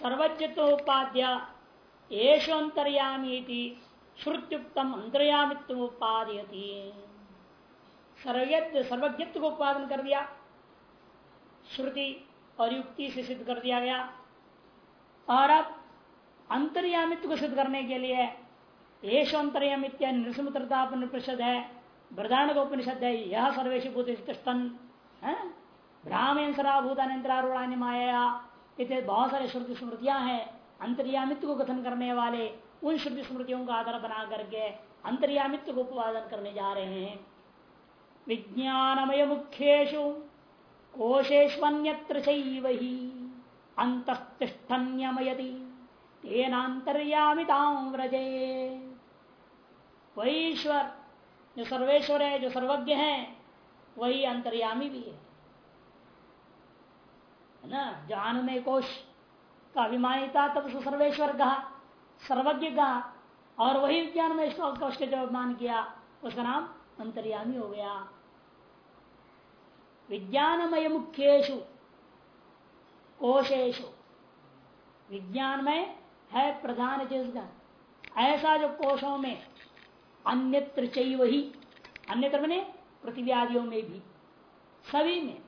सर्वज्ञतोपाध्या येषु अंतर्यामी श्रुत्युक्तम अंतर्यामित्व उपादयती सर्वज्ञ सर्वज्ञत्व को उत्पादन कर दिया। श्रुति और युक्ति से सिद्ध कर दिया गया। और अब अंतर्यामित्व को सिद्ध करने के लिए येषु अंतर्यामित्य नृसमुत्रतापनिषद है वृदान उपनिषद है, यह सर्वेश तिष्ठन ब्राह्मण सराभूतानंतरारूढ़ माया इतने बहुत सारे श्रुति स्मृतियाँ हैं। अंतर्यामित्व को कथन करने वाले उन श्रुति स्मृतियों का आधार बना करके अंतर्यामित्व को उत्पादन करने जा रहे हैं। विज्ञानमय मुख्यु कोशेष्वन्यत्र अंतस्तिष्ठन्यमयति वही ईश्वर, जो सर्वेश्वर है, जो सर्वज्ञ है, वही अंतर्यामी भी है। ना? जान में कोश का अभिमानिता तब उसको सर्वेश्वर कहा, सर्वज्ञ कहा, और वही विज्ञान में कोश के जो अभिमान किया, उसका नाम अंतर्यामी हो गया। विज्ञानमय मुख्येशु कोशेशु में है प्रधान जिसका ऐसा जो कोशों में अन्यत्र चाहिए वही अन्यत्र बने पृथ्वी आदियों में भी, सभी में।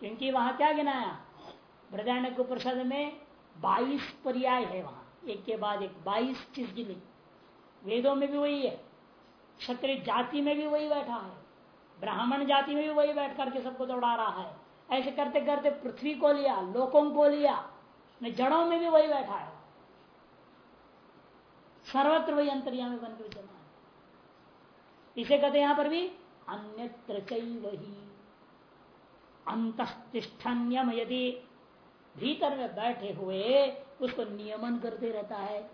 क्योंकि वहाँ क्या गिनाया? बृदारण्य उपनिषद में बाईस पर्याय है वहाँ। एक के बाद एक बाईस चीज़ गिनी। वेदों में भी वही है। क्षत्रिय जाति में भी वही बैठा है। ब्राह्मण जाति में भी वही बैठ करके सबको दौड़ा रहा है। ऐसे करते करते पृथ्वी को लिया, लोकों को लिया जड़ों में भी वही बैठा है। सर्वत्र वही अंतर्यामी बन के विद्यमान इसे कहते यहाँ पर भी अन्यत्र वही अंतस्तिष्ठन्यम यदि भीतर में बैठे हुए उसको नियमन करते रहता है।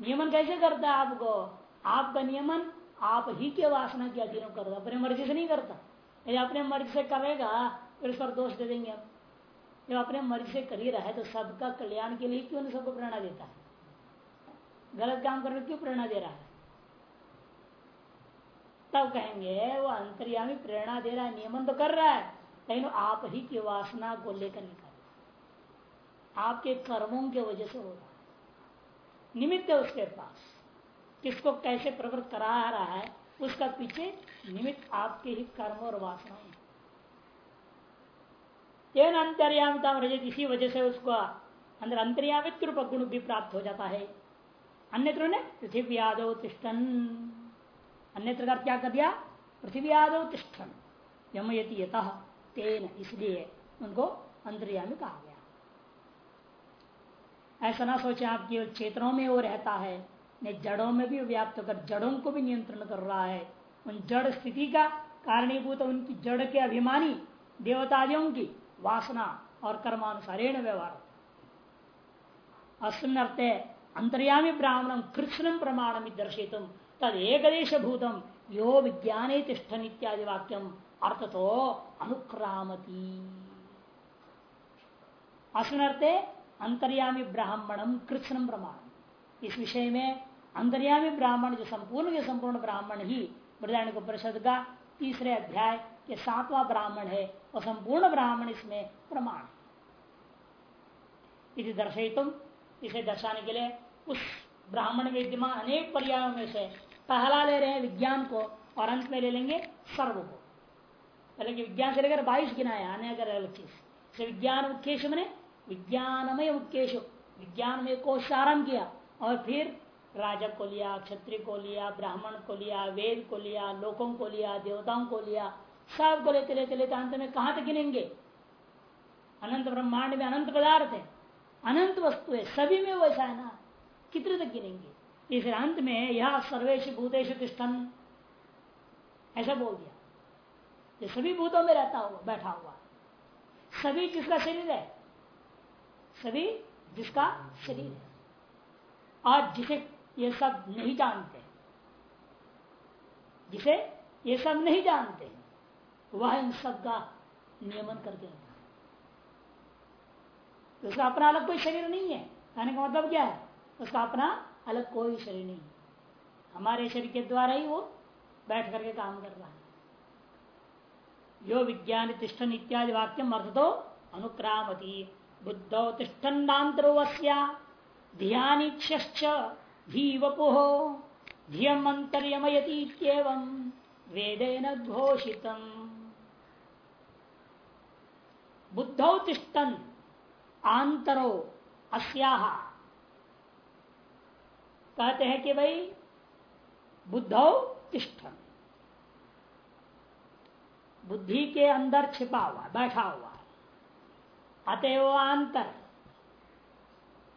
नियमन कैसे करता है आपको? आपका नियमन आप ही के वासना के अधीन करता अपने मर्ज़ी से नहीं करता। यदि अपने मर्ज़ी से करेगा, फिर उस पर दोष दे देंगे हम। जब अपने मर्ज़ी से कर ही रहा है तो सबका कल्याण के लिए क्यों सबको प्रेरणा देता है? गलत काम करने क्यों प्रेरणा दे रहा है? तब कहेंगे, वो अंतर्यामी प्रेरणा दे रहा है, नियमन तो कर रहा है। लेकिन आप ही की वासना को लेकर नहीं कर। आपके कर्मों के वजह से हो रहा है। निमित्त है उसके पास। किसको कैसे प्रवृत्त करा रहा है, उसका पीछे निमित्त आपके ही कर्म और वासनाएँ तेन अंतर्यामिता रजत, इसी वजह से उसको अंदर अंतर्यामित रूप गुण भी प्राप्त हो जाता है। अन्यत्र ने, पृथ्वी आदो तिष्ठन। अन्यत्र क्या कर दिया? पृथ्वी आदो तिष्ठन। यमयति यत। तेन इसलिए उनको अंतर्यामी कहा गया। ऐसा ना सोचे आप केवल क्षेत्रों में वो रहता है, ने जड़ों में भी व्याप्त कर जड़ों को भी नियंत्रण कर रहा है। उन जड़ स्थिति का कारणीभूत उनकी जड़ के अभिमानी देवतादियों की वासना और कर्मानुसारेण व्यवहार। अस्मिन अर्थे अंतर्यामी ब्राह्मणम कृष्ण प्रमाणम दर्शित तद एक भूतम यो विज्ञाने तिष्ठन इत्यादि वाक्यम अर्थ तो अनुक्रामती। अस्मिन अंतर्यामी ब्राह्मणम कृष्ण प्रमाण इस विषय में अंतर्यामी ब्राह्मण जो संपूर्ण के संपूर्ण ब्राह्मण ही वृदायण परिषद का तीसरे अध्याय के सातवां ब्राह्मण है, और संपूर्ण ब्राह्मण इसमें प्रमाण इसे दर्शितुम इसे दर्शाने के लिए उस ब्राह्मण विद्यमान अनेक पर्यायों में से पहला ले रहे हैं विज्ञान को, और अंत में ले लेंगे सर्व को। पहले विज्ञान से लेकर बाईस गिनाया आने अगर अलग चीज़ से विज्ञान मुख्यश मैंने, विज्ञानमय मुख्यश विज्ञान में कोश आरंभ किया और फिर राजा को लिया, क्षत्रिय को लिया, ब्राह्मण को लिया, वेद को लिया, लोकों को लिया, देवताओं को लिया। सबको लेते लेते लेते अंत में कहाँ तक गिनेंगे? अनंत ब्रह्मांड में अनंत पदार्थ है, अनंत वस्तु है, सभी में वैसा है ना, कितने तक गिनेंगे? इस अंत में यह सर्वेश भूतेश तिष्ठन, ऐसा बोल दिया। ये सभी भूतों में रहता हुआ बैठा हुआ। सभी जिसका शरीर है? सभी जिसका शरीर है। और जिसे ये सब नहीं जानते, जिसे ये सब नहीं जानते, वह इन सब का नियमन करके रहता है। तो उसका अपना अलग कोई शरीर नहीं है। कहने का मतलब क्या है? उसका अपना अलग कोई शरीर नहीं है। हमारे शरीर के द्वारा ही वो बैठ करके काम कर रहा है। जो विज्ञान तिष्ठन इत्यादि वाक्य अर्थ तो अनुक्रामती। बुद्धौ तिष्ठन्नातरोवस्या ध्यानीक्ष धीवपुह धियम घोषितम्। बुद्धौ तिष्ठन आंतरो अस्याह कहते हैं कि भाई, बुद्धौ तिष्ठन। बुद्धि के अंदर छिपा हुआ, बैठा हुआ। अतएव आंतर।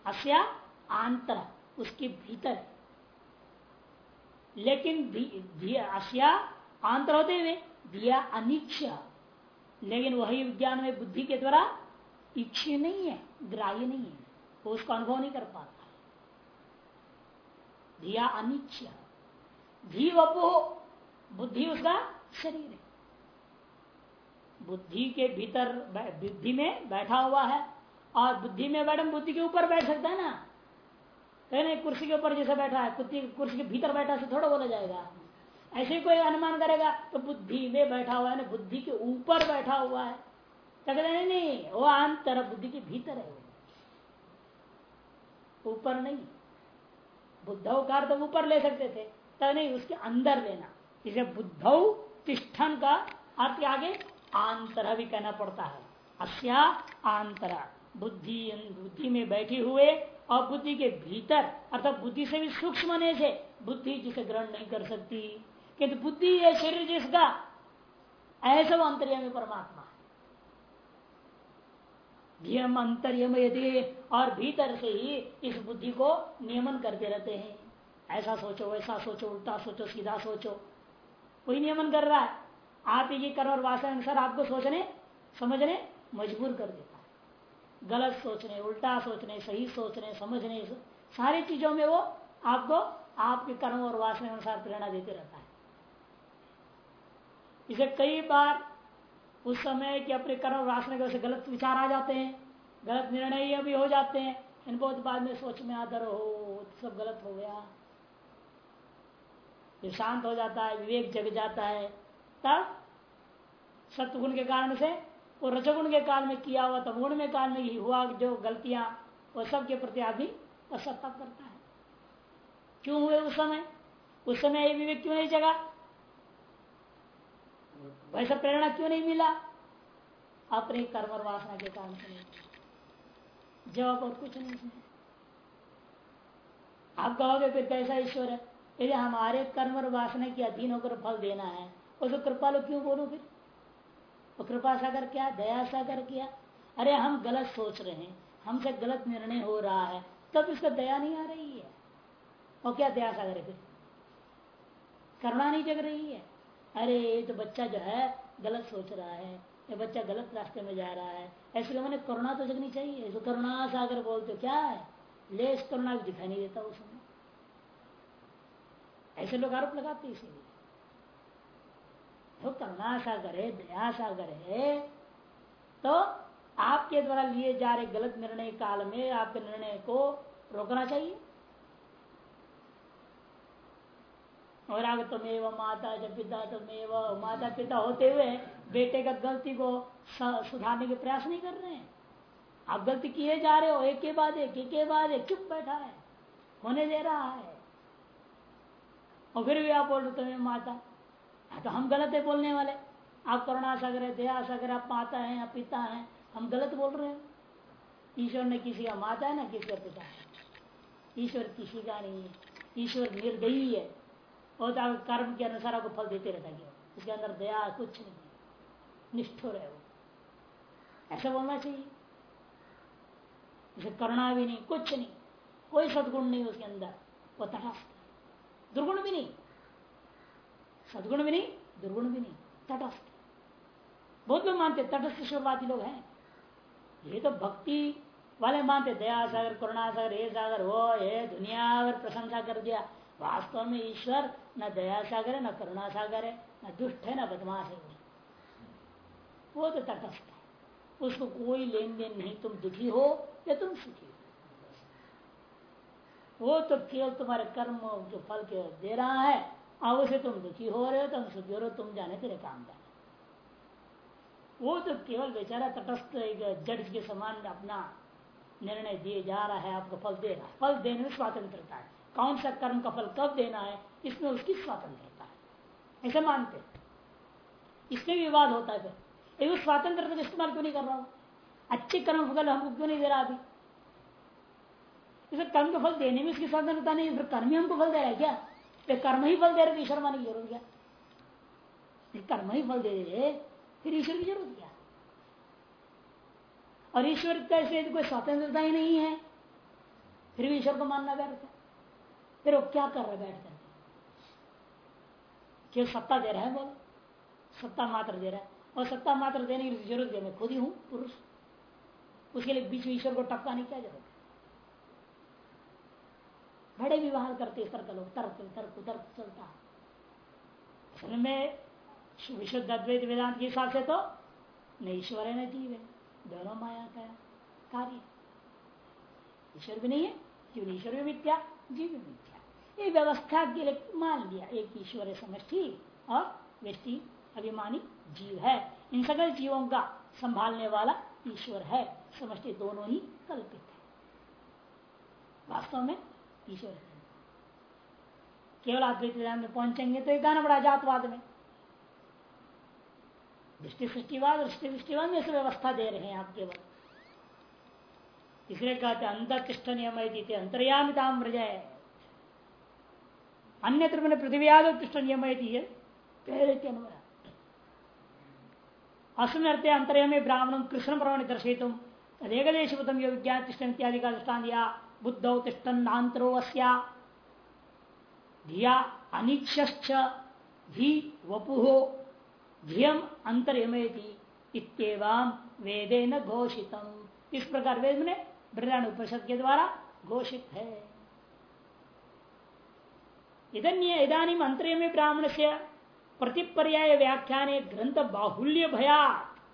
अस्या आंतर, उसके भीतर। लेकिन अस्या आंतर होते हुए दिया अनिच्छ। लेकिन वही विज्ञान में बुद्धि के द्वारा इच्छी नहीं है, ग्राह्य नहीं है। वो उसका अनुभव नहीं कर पाता। धिया अनिच्छ। धी वपो बुद्धि उसका शरीर है। बुद्धि के भीतर बुद्धि में बैठा हुआ है और बुद्धि में बैठे, बुद्धि के ऊपर बैठ सकता है ना? कहने कुर्सी के ऊपर जैसे बैठा है, कुर्सी कुर्सी के भीतर बैठा से थोड़ा बोला जाएगा। ऐसे कोई अनुमान करेगा तो बुद्धि में बैठा हुआ है ना, बुद्धि के ऊपर बैठा हुआ है। तो नहीं नहीं, वो आंतर बुद्धि के भीतर है। ऊपर नहीं। बुद्धौ का तो ऊपर ले सकते थे तो नहीं, उसके अंदर लेना। इसे बुद्धौ तिष्ठन का अर्थ आगे आंतर भी कहना पड़ता है। अस्या आंतरा। बुद्धि बुद्धि में बैठी हुए और बुद्धि के भीतर, अर्थात बुद्धि से भी सूक्ष्म बुद्धि जिसे ग्रहण नहीं कर सकती। किंतु बुद्धि है शरीर जिसका, ऐसा वो अंतर्यमी परमात्मा। नियम अंतर्यम यदि, और भीतर से ही इस बुद्धि को नियमन करते रहते हैं। ऐसा सोचो, वैसा सोचो, उल्टा सोचो, सीधा सोचो। कोई नियमन कर रहा है? आप ही कर्म और वासना अनुसार आपको सोचने, समझने, मजबूर कर देता है। गलत सोचने, उल्टा सोचने, सही सोचने, समझने, सारी चीज़ों में वो आपको आपके कर्म और वासना अनुसार प्रेरणा देते रहता है। इसे कई बार उस समय के अपने कर्म और वासना के गलत विचार आ जाते हैं, गलत निर्णय भी हो जाते हैं इन बहुत बाद में सोच में आदर हो, सब गलत हो गया। शांत हो जाता है, विवेक जग जाता है। तब सत्गुण के कारण से वो रजगुण के काल में किया हुआ, तब गुण में काल में ही हुआ जो गलतियाँ, वो सब के प्रति आदमी पश्चाताप करता है। क्यों हुए उस समय? उस समय ये विवेक क्यों नहीं जगा? वैसा प्रेरणा क्यों नहीं मिला? अपने कर्म और वासना के कारण से जवाब और कुछ नहीं आप कहोगे फिर कैसा ईश्वर है? यदि हमारे कर्म और वासना के अधीन होकर फल देना है उसको कृपालु क्यों बोलो फिर? वो कृपा सागर क्या, दया सागर क्या। अरे, हम गलत सोच रहे हैं। हमसे गलत निर्णय हो रहा है। तब इसका दया नहीं आ रही है। और क्या दया सागर है फिर? करुणा नहीं जग रही है। अरे, ये तो बच्चा जो है, गलत सोच रहा है। ये बच्चा गलत रास्ते में जा रहा है। ऐसे मैंने करुणा तो जगनी चाहिए। जो करुणा सागर बोलते क्या है? ले करुणा दिखाई नहीं देता उसमें। ऐसे लोग आरोप लगाते इसीलिए। तो करुणा सागर है दया सागर है तो आपके द्वारा लिए जा रहे गलत निर्णय काल में आपके निर्णय को रोकना चाहिए। और आगे तुमेव माता जब पिता तुमेव माता पिता होते हुए बेटे का गलती को सुधारने के प्रयास नहीं कर रहे हैं। आप गलती किए जा रहे हो, एक के बाद एक एक के बाद एक, चुप बैठा है, होने दे रहा है। और फिर भी आप बोल रहे तुम्हें माता तो हम गलत है बोलने वाले। आप करुणा सागर है, दया सागर आप माता है या पिता है, हम गलत बोल रहे हैं। ईश्वर ने किसी का माता है ना, किसी का पिता है? ईश्वर किसी का नहीं है। ईश्वर निर्दयी है। और तो कर्म के अनुसार आपको फल देते रहता है उसके अंदर दया कुछ नहीं निष्ठुर है वो। ऐसा बोलना चाहिए। जैसे करुणा भी नहीं, कुछ नहीं। कोई सदगुण नहीं उसके अंदर। वो तटस्थ दुर्गुण भी नहीं। सदगुण भी नहीं दुर्गुण भी नहीं तटस्थ। बहुत लोग मानते तटस्थ शुरुआती लोग हैं। ये तो भक्ति वाले मानते दया सागर करुणा सागर हे सागर हो हे दुनिया अगर प्रशंसा कर दिया। वास्तव में ईश्वर न दया सागर है, न करुणा सागर है, न दुष्ट है, न बदमाश है वो। तो तटस्थ है। उसको कोई लेन देन नहीं, तुम दुखी हो या तुम सुखी हो। वो तो केवल तुम्हारे कर्म जो फल के दे रहा है उसे तुम दुखी हो रहे हो तुम सुखी हो रहे हो तुम जाने तेरे काम जाने वो तो केवल बेचारा तटस्थ एक जज के समान अपना निर्णय दिए जा रहा है, आपको फल दे रहा है। फल देने में स्वतंत्रता है। कौन सा कर्म का फल कब देना है, इसमें उसकी स्वतंत्रता है। ऐसे मानते इसमें विवाद होता है फिर। स्वतंत्रता का इस्तेमाल क्यों नहीं कर रहा हूँ? अच्छे कर्म फल हमको क्यों नहीं दे रहा अभी? इसे कर्म का फल देने में इसकी स्वतंत्रता नहीं फिर कर्म ही हमको फल दे रहा है क्या? फिर कर्म ही फल दे रहे तो ईश्वर माने की ज़रूरत क्या? कर्म ही फल दे रहे फिर ईश्वर की ज़रूरत क्या? और ईश्वर कैसे कोई स्वतंत्रता ही नहीं है, फिर भी ईश्वर को मानना है। फिर वो क्या कर रहे बैठ करके क्यों सत्ता दे रहा है बोलो? सत्ता मात्र दे रहा है। और सत्ता मात्र देने की ज़रूरत है मैं खुद ही हूँ, पुरुष। उसके लिए बीच में ईश्वर को टपकाने क्या ज़रूरत है? बड़े विवाह करते इस तरह का लोग तर्क तर्क तर्क चलता। है असल में विशुद्ध अद्वैत वेदांत के हिसाब से तो न ईश्वर है, न जीव है। दोनों माया का कार्य ईश्वर भी नहीं है क्यों ईश्वर भी मिथ्या, जीव भी मिथ्या। ये व्यवस्था के लिए मान लिया, एक ईश्वर है समष्टि और व्यक्ति अभिमानी जीव है। इन सकल जीवों का संभालने वाला ईश्वर है। समष्टि दोनों ही कल्पित है। वास्तव में ईश्वर है। केवल अद्वैत वेदांत में पहुँचेंगे तो एक आना बड़ा जातवाद में। दृष्टि सृष्टिवाद सृष्टि सृष्टिवाद में व्यवस्था दे रहे हैं आप केवल। इसलिए कहते अंततिष्ठ नियम अंतर्यामिताम व्रजय अन्यत्र मैंने पृथ्वी तिष्ठ नियम पहले के अनुमान अस्मिन अर्थे अंतर्यमे ब्राह्मण कृष्ण प्रवण दर्शित तदेकदेशभूतम यो विज्ञान तिष्ठन इत्यादि का दृष्टान दिया बुद्धौ तिष्ठन्नांतरो धिया अनिच्छ धी वपुहो धियम अंतर्यमेति इतम वेदे न घोषितम। इस प्रकार वेद में बृहदान उपनिषद के द्वारा घोषित है। इधानी अंतर्यमे ब्राह्मण से प्रतिपर्याय व्याख्यान ग्रंथ बाहुल्य भया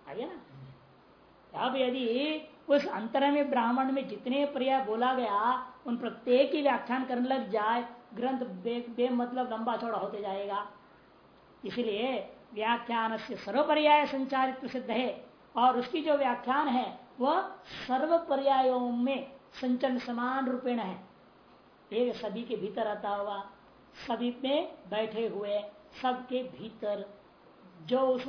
आगे ना? अब यदि उस अंतर में ब्राह्मण में जितने पर्याय बोला गया उन प्रत्येक ही व्याख्यान करने लग जाए ग्रंथ बे, बे मतलब लंबा चौड़ा होते जाएगा। इसलिए व्याख्यान से सर्वपर्याय संचारित प्रसिद्ध है और उसकी जो व्याख्यान है वह सर्व पर्यायों में संचन समान रूपेण है। एक सभी के भीतर आता हुआ सभी में बैठे हुए सबके भीतर जो उस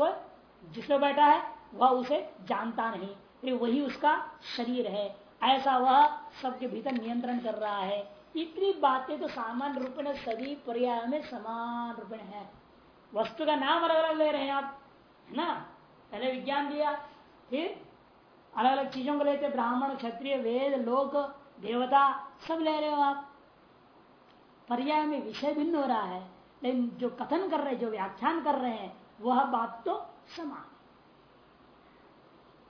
जिसमें बैठा है वह उसे जानता नहीं। फिर वही उसका शरीर है। ऐसा वह सबके भीतर नियंत्रण कर रहा है। इतनी बातें तो सामान्य रूप में सभी पर्याय में समान रूप में है। वस्तु का नाम अलग अलग ले रहे हैं आप, है ना? पहले विज्ञान दिया, फिर अलग अलग चीज़ों को लेते, ब्राह्मण, क्षत्रिय, वेद, लोक, देवता, सब ले रहे हो आप। पर्याय में विषय भिन्न हो रहा है, लेकिन जो कथन कर रहे जो व्याख्यान कर रहे हैं, वह बात तो समान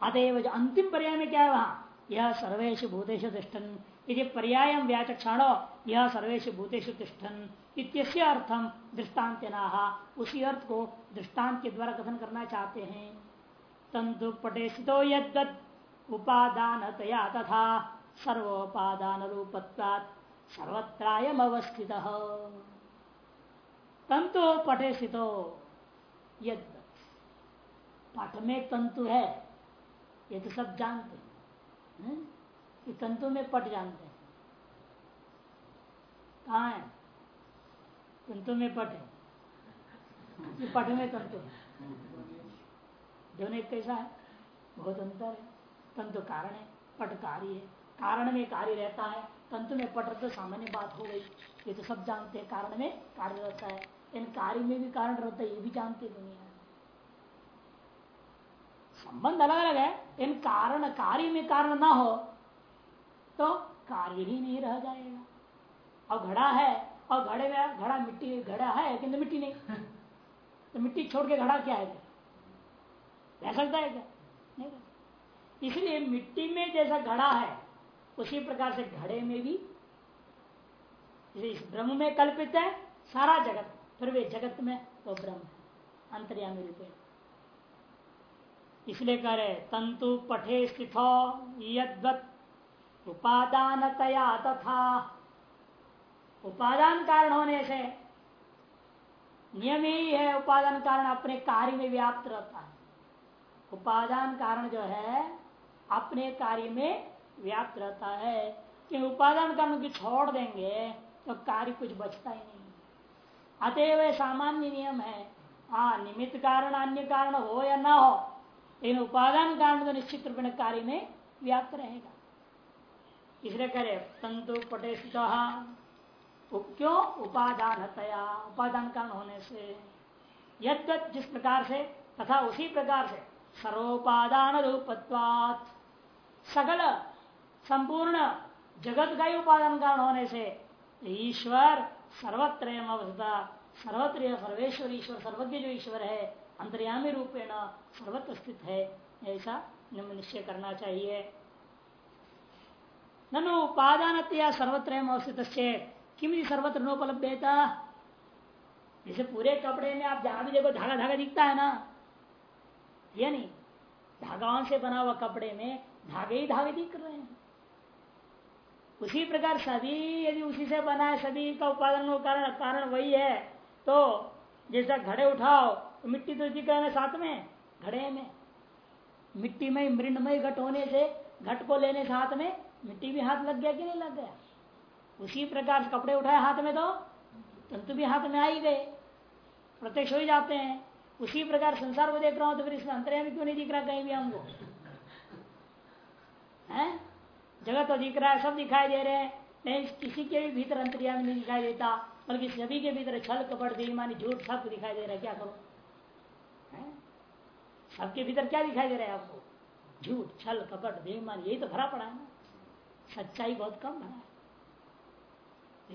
अतएव जो अंतिम पर्याय में क्या है वहाँ यह सर्वेश भूतेश तिष्ठन। यदि पर्याय व्याचक्षण यह सर्वेश भूतेश तिष्ठन। इत्यस्य अर्थम दृष्टांत उसी अर्थ को दृष्टांत के द्वारा कथन करना चाहते हैं। तंतु पटे स्थितो यद उपादान तया तथा सर्वोपादान रूपत्वात् सर्वत्रायम अवस्थित तंतु पटे स्थितो यद पाठ में तंतु है। ये तो सब जानते हैं कि तंतु में पट जानते हैं। कहा है? तंतु में पट है। पट में तंतु है। दोनों एक कैसा है? बहुत अंतर है। तंतु कारण है, पट कार्य है। कारण में कार्य रहता है, तंतु में पट तो सामान्य बात हो गई। ये तो सब जानते हैं, कारण में कार्य रहता है। इन कार्य में भी कारण रहता है, ये भी जानते दुनिया संबंध अलग अलग है। इन कारण, कार्य में कारण ना हो तो कार्य ही नहीं रह जाएगा। और घड़ा है और घड़े में घड़ा मिट्टी, घड़ा है किंतु मिट्टी नहीं। तो मिट्टी छोड़ के घड़ा क्या है? रह सकता है क्या? नहीं इसलिए मिट्टी में जैसा घड़ा है, उसी प्रकार से घड़े में भी इस ब्रह्म में कल्पित है, सारा जगत। फिर वे जगत में वो ब्रह्म, अंतर्यामी रूपे इसलिए कह रहे तंतु पठे स्थित, यदवत उपादान तया तथा। उपादान कारण होने से नियम ही है, उपादान कारण अपने कार्य में व्याप्त रहता है। उपादान कारण जो है, अपने कार्य में व्याप्त रहता है। कि उपादान कारण की छोड़ देंगे तो कार्य कुछ बचता ही नहीं। अतएव सामान्य नियम है। हाँ निमित्त कारण, अन्य कारण हो या ना हो लेकिन उपादान कारण तो निश्चित रूप में कार्य में व्याप्त रहेगा। इसलिए करे तंतु पटे क्यों? उपादान तया उपादान कारण होने से। यद जिस प्रकार से तथा उसी प्रकार से सर्वोपादान रूपत्वात्। सकल, संपूर्ण जगत का ही उपादान कारण होने से ईश्वर सर्वत्र सर्वत्र सर्वेश्वर, ईश्वर सर्वज्ञ जो ईश्वर है अंतर्यामी रूपेण सर्वत्र स्थित है, ऐसा निश्चय करना चाहिए। ननु उपादान सर्वत्र अवस्थित किम सर्वत्र नोपलब्धता जैसे पूरे कपड़े में आप जहाँ भी देखो धागा धागा दिखता है ना? ये नहीं, धागाओं से बना हुआ कपड़े में धागे ही धागे दिख रहे हैं। उसी प्रकार सभी, यदि उसी से बना है, सभी का उपादान कारण कारण वही है तो जैसा घड़े उठाओ मिट्टी तो दिख रहा साथ में, घड़े में। मिट्टी में मृणमय घट होने से, घट को लेने से हाथ में, मिट्टी भी हाथ लग गया कि नहीं लग गया? उसी प्रकार से कपड़े उठाए हाथ में तो तंतु भी हाथ में आ ही गए। प्रत्यक्ष हो ही जाते हैं। उसी प्रकार संसार को देख रहा हूँ तो फिर इसमें अंतर्यामी क्यों नहीं दिख रहा कहीं भी हमको? है? जगत तो दिख रहा है, सब दिखाई दे रहे हैं। नहीं किसी के भी भीतर अंतर्यामी नहीं दिखाई देता, बल्कि सभी के भीतर छल कपड़ बेईमानी, झूठ सब दिखाई दे रहा है, क्या करो? सबके भीतर क्या दिखाई दे रहा है आपको? झूठ, छल, कपट, बेईमान, यही तो भरा पड़ा है ना। सच्चाई बहुत कम भरा है।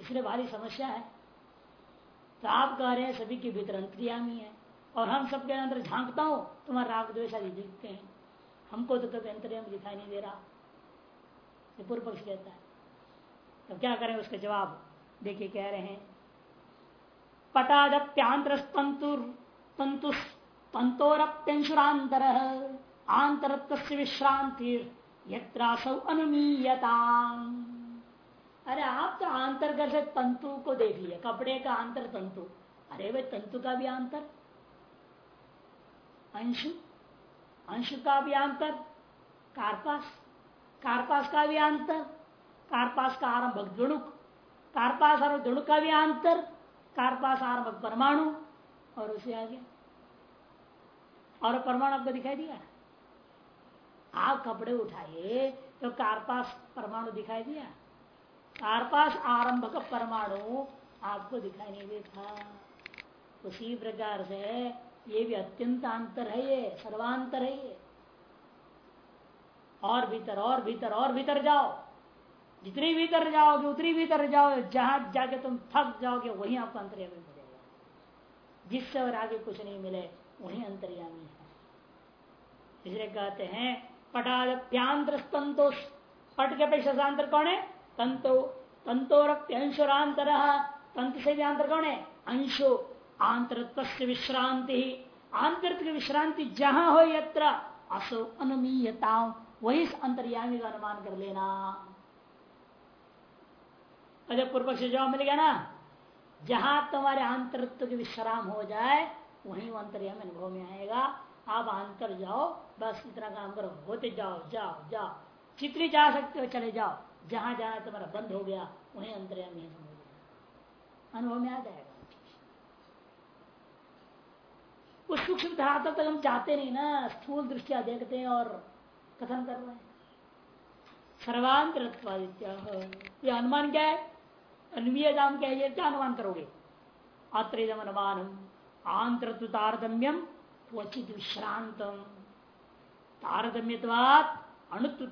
इसलिए भारी समस्या है। तो आप कह रहे हैं सभी के भीतर अंतर्यामी है। और हम सबके अंदर झांकता हूँ तुम्हारे राग आदि दिखते हैं। हमको तो कभी अंतर्यामी दिखाई नहीं दे रहा। ये पूर्व पक्ष कहता है। तो क्या करें उसका जवाब? देखिए कह रहे हैं पटादप्यांतर तंतु तंतोरप्यंशुरांतर आंतर विश्रांति यत्रासौ अनुमीयता। अरे, आप तो आंतर से तंतु को देख लिया कपड़े का अंतर तंतु। अरे, वे तंतु का भी अंतर अंशु? अंशु का भी अंतर कारपास? कारपास का भी अंतर कारपास का आरंभक दुणुक कारपास और दुणुक का भी अंतर कारपास आरंभक परमाणु। और उसे आगे? और परमाणु आपको दिखाई दिया? आप कपड़े उठाइए तो कारपास परमाणु दिखाई दिया? कारपास आरंभ का परमाणु आपको दिखाई नहीं देता। उसी प्रकार से ये भी अत्यंत अंतर है ये, सर्वांतर है ये। और भीतर और भीतर और भीतर जाओ। जितनी भीतर जाओगे, उतनी भीतर जाओ जहाँ जाके तुम थक जाओगे, वहीं आपको अंतर्यामी मिलेगा। जिससे और आगे कुछ नहीं मिले। वही अंतर्यामी है। इसलिए कहते हैं पटाद्यांतर तंतोष पट के अपेक्षा अंतर कौन है? तंतो तंतोरप्यंशुरांतर तंत्र से भी अंतर कौन है? अंशु आंतर विश्रांति। आंतरिक विश्रांति जहाँ हो यत्र, असो अनुमीयता। वही अंतर्यामी का अनुमान कर लेना। अरे पूर्व से जवाब मिल गया ना, जहाँ तुम्हारे आंतरत्व की विश्राम हो जाए वही वो अंतर्यामी अनुभव में आएगा। आप अंतर जाओ, बस इतना काम करो। होते जाओ जाओ जाओ। जितनी जा सकते हो, चले जाओ। जहाँ जाना तुम्हारा बंद हो गया, वही अंतर्यामी है समझ अनुभव में आ जाएगा। उस सूक्ष्म धरातल तक हम चाहते नहीं ना। स्थूल दृष्टिया देखते हैं और कथन कर रहे हैं। सर्वांतरत्वादित्य। ये अनुमान क्या है? अन्वीय दाम क्या है? क्या अनुमान करोगे? आत्रेदम अनुमानम आंतर तारतम्यम क्वचित विश्रांतम तारतम्यवाद अणुत्व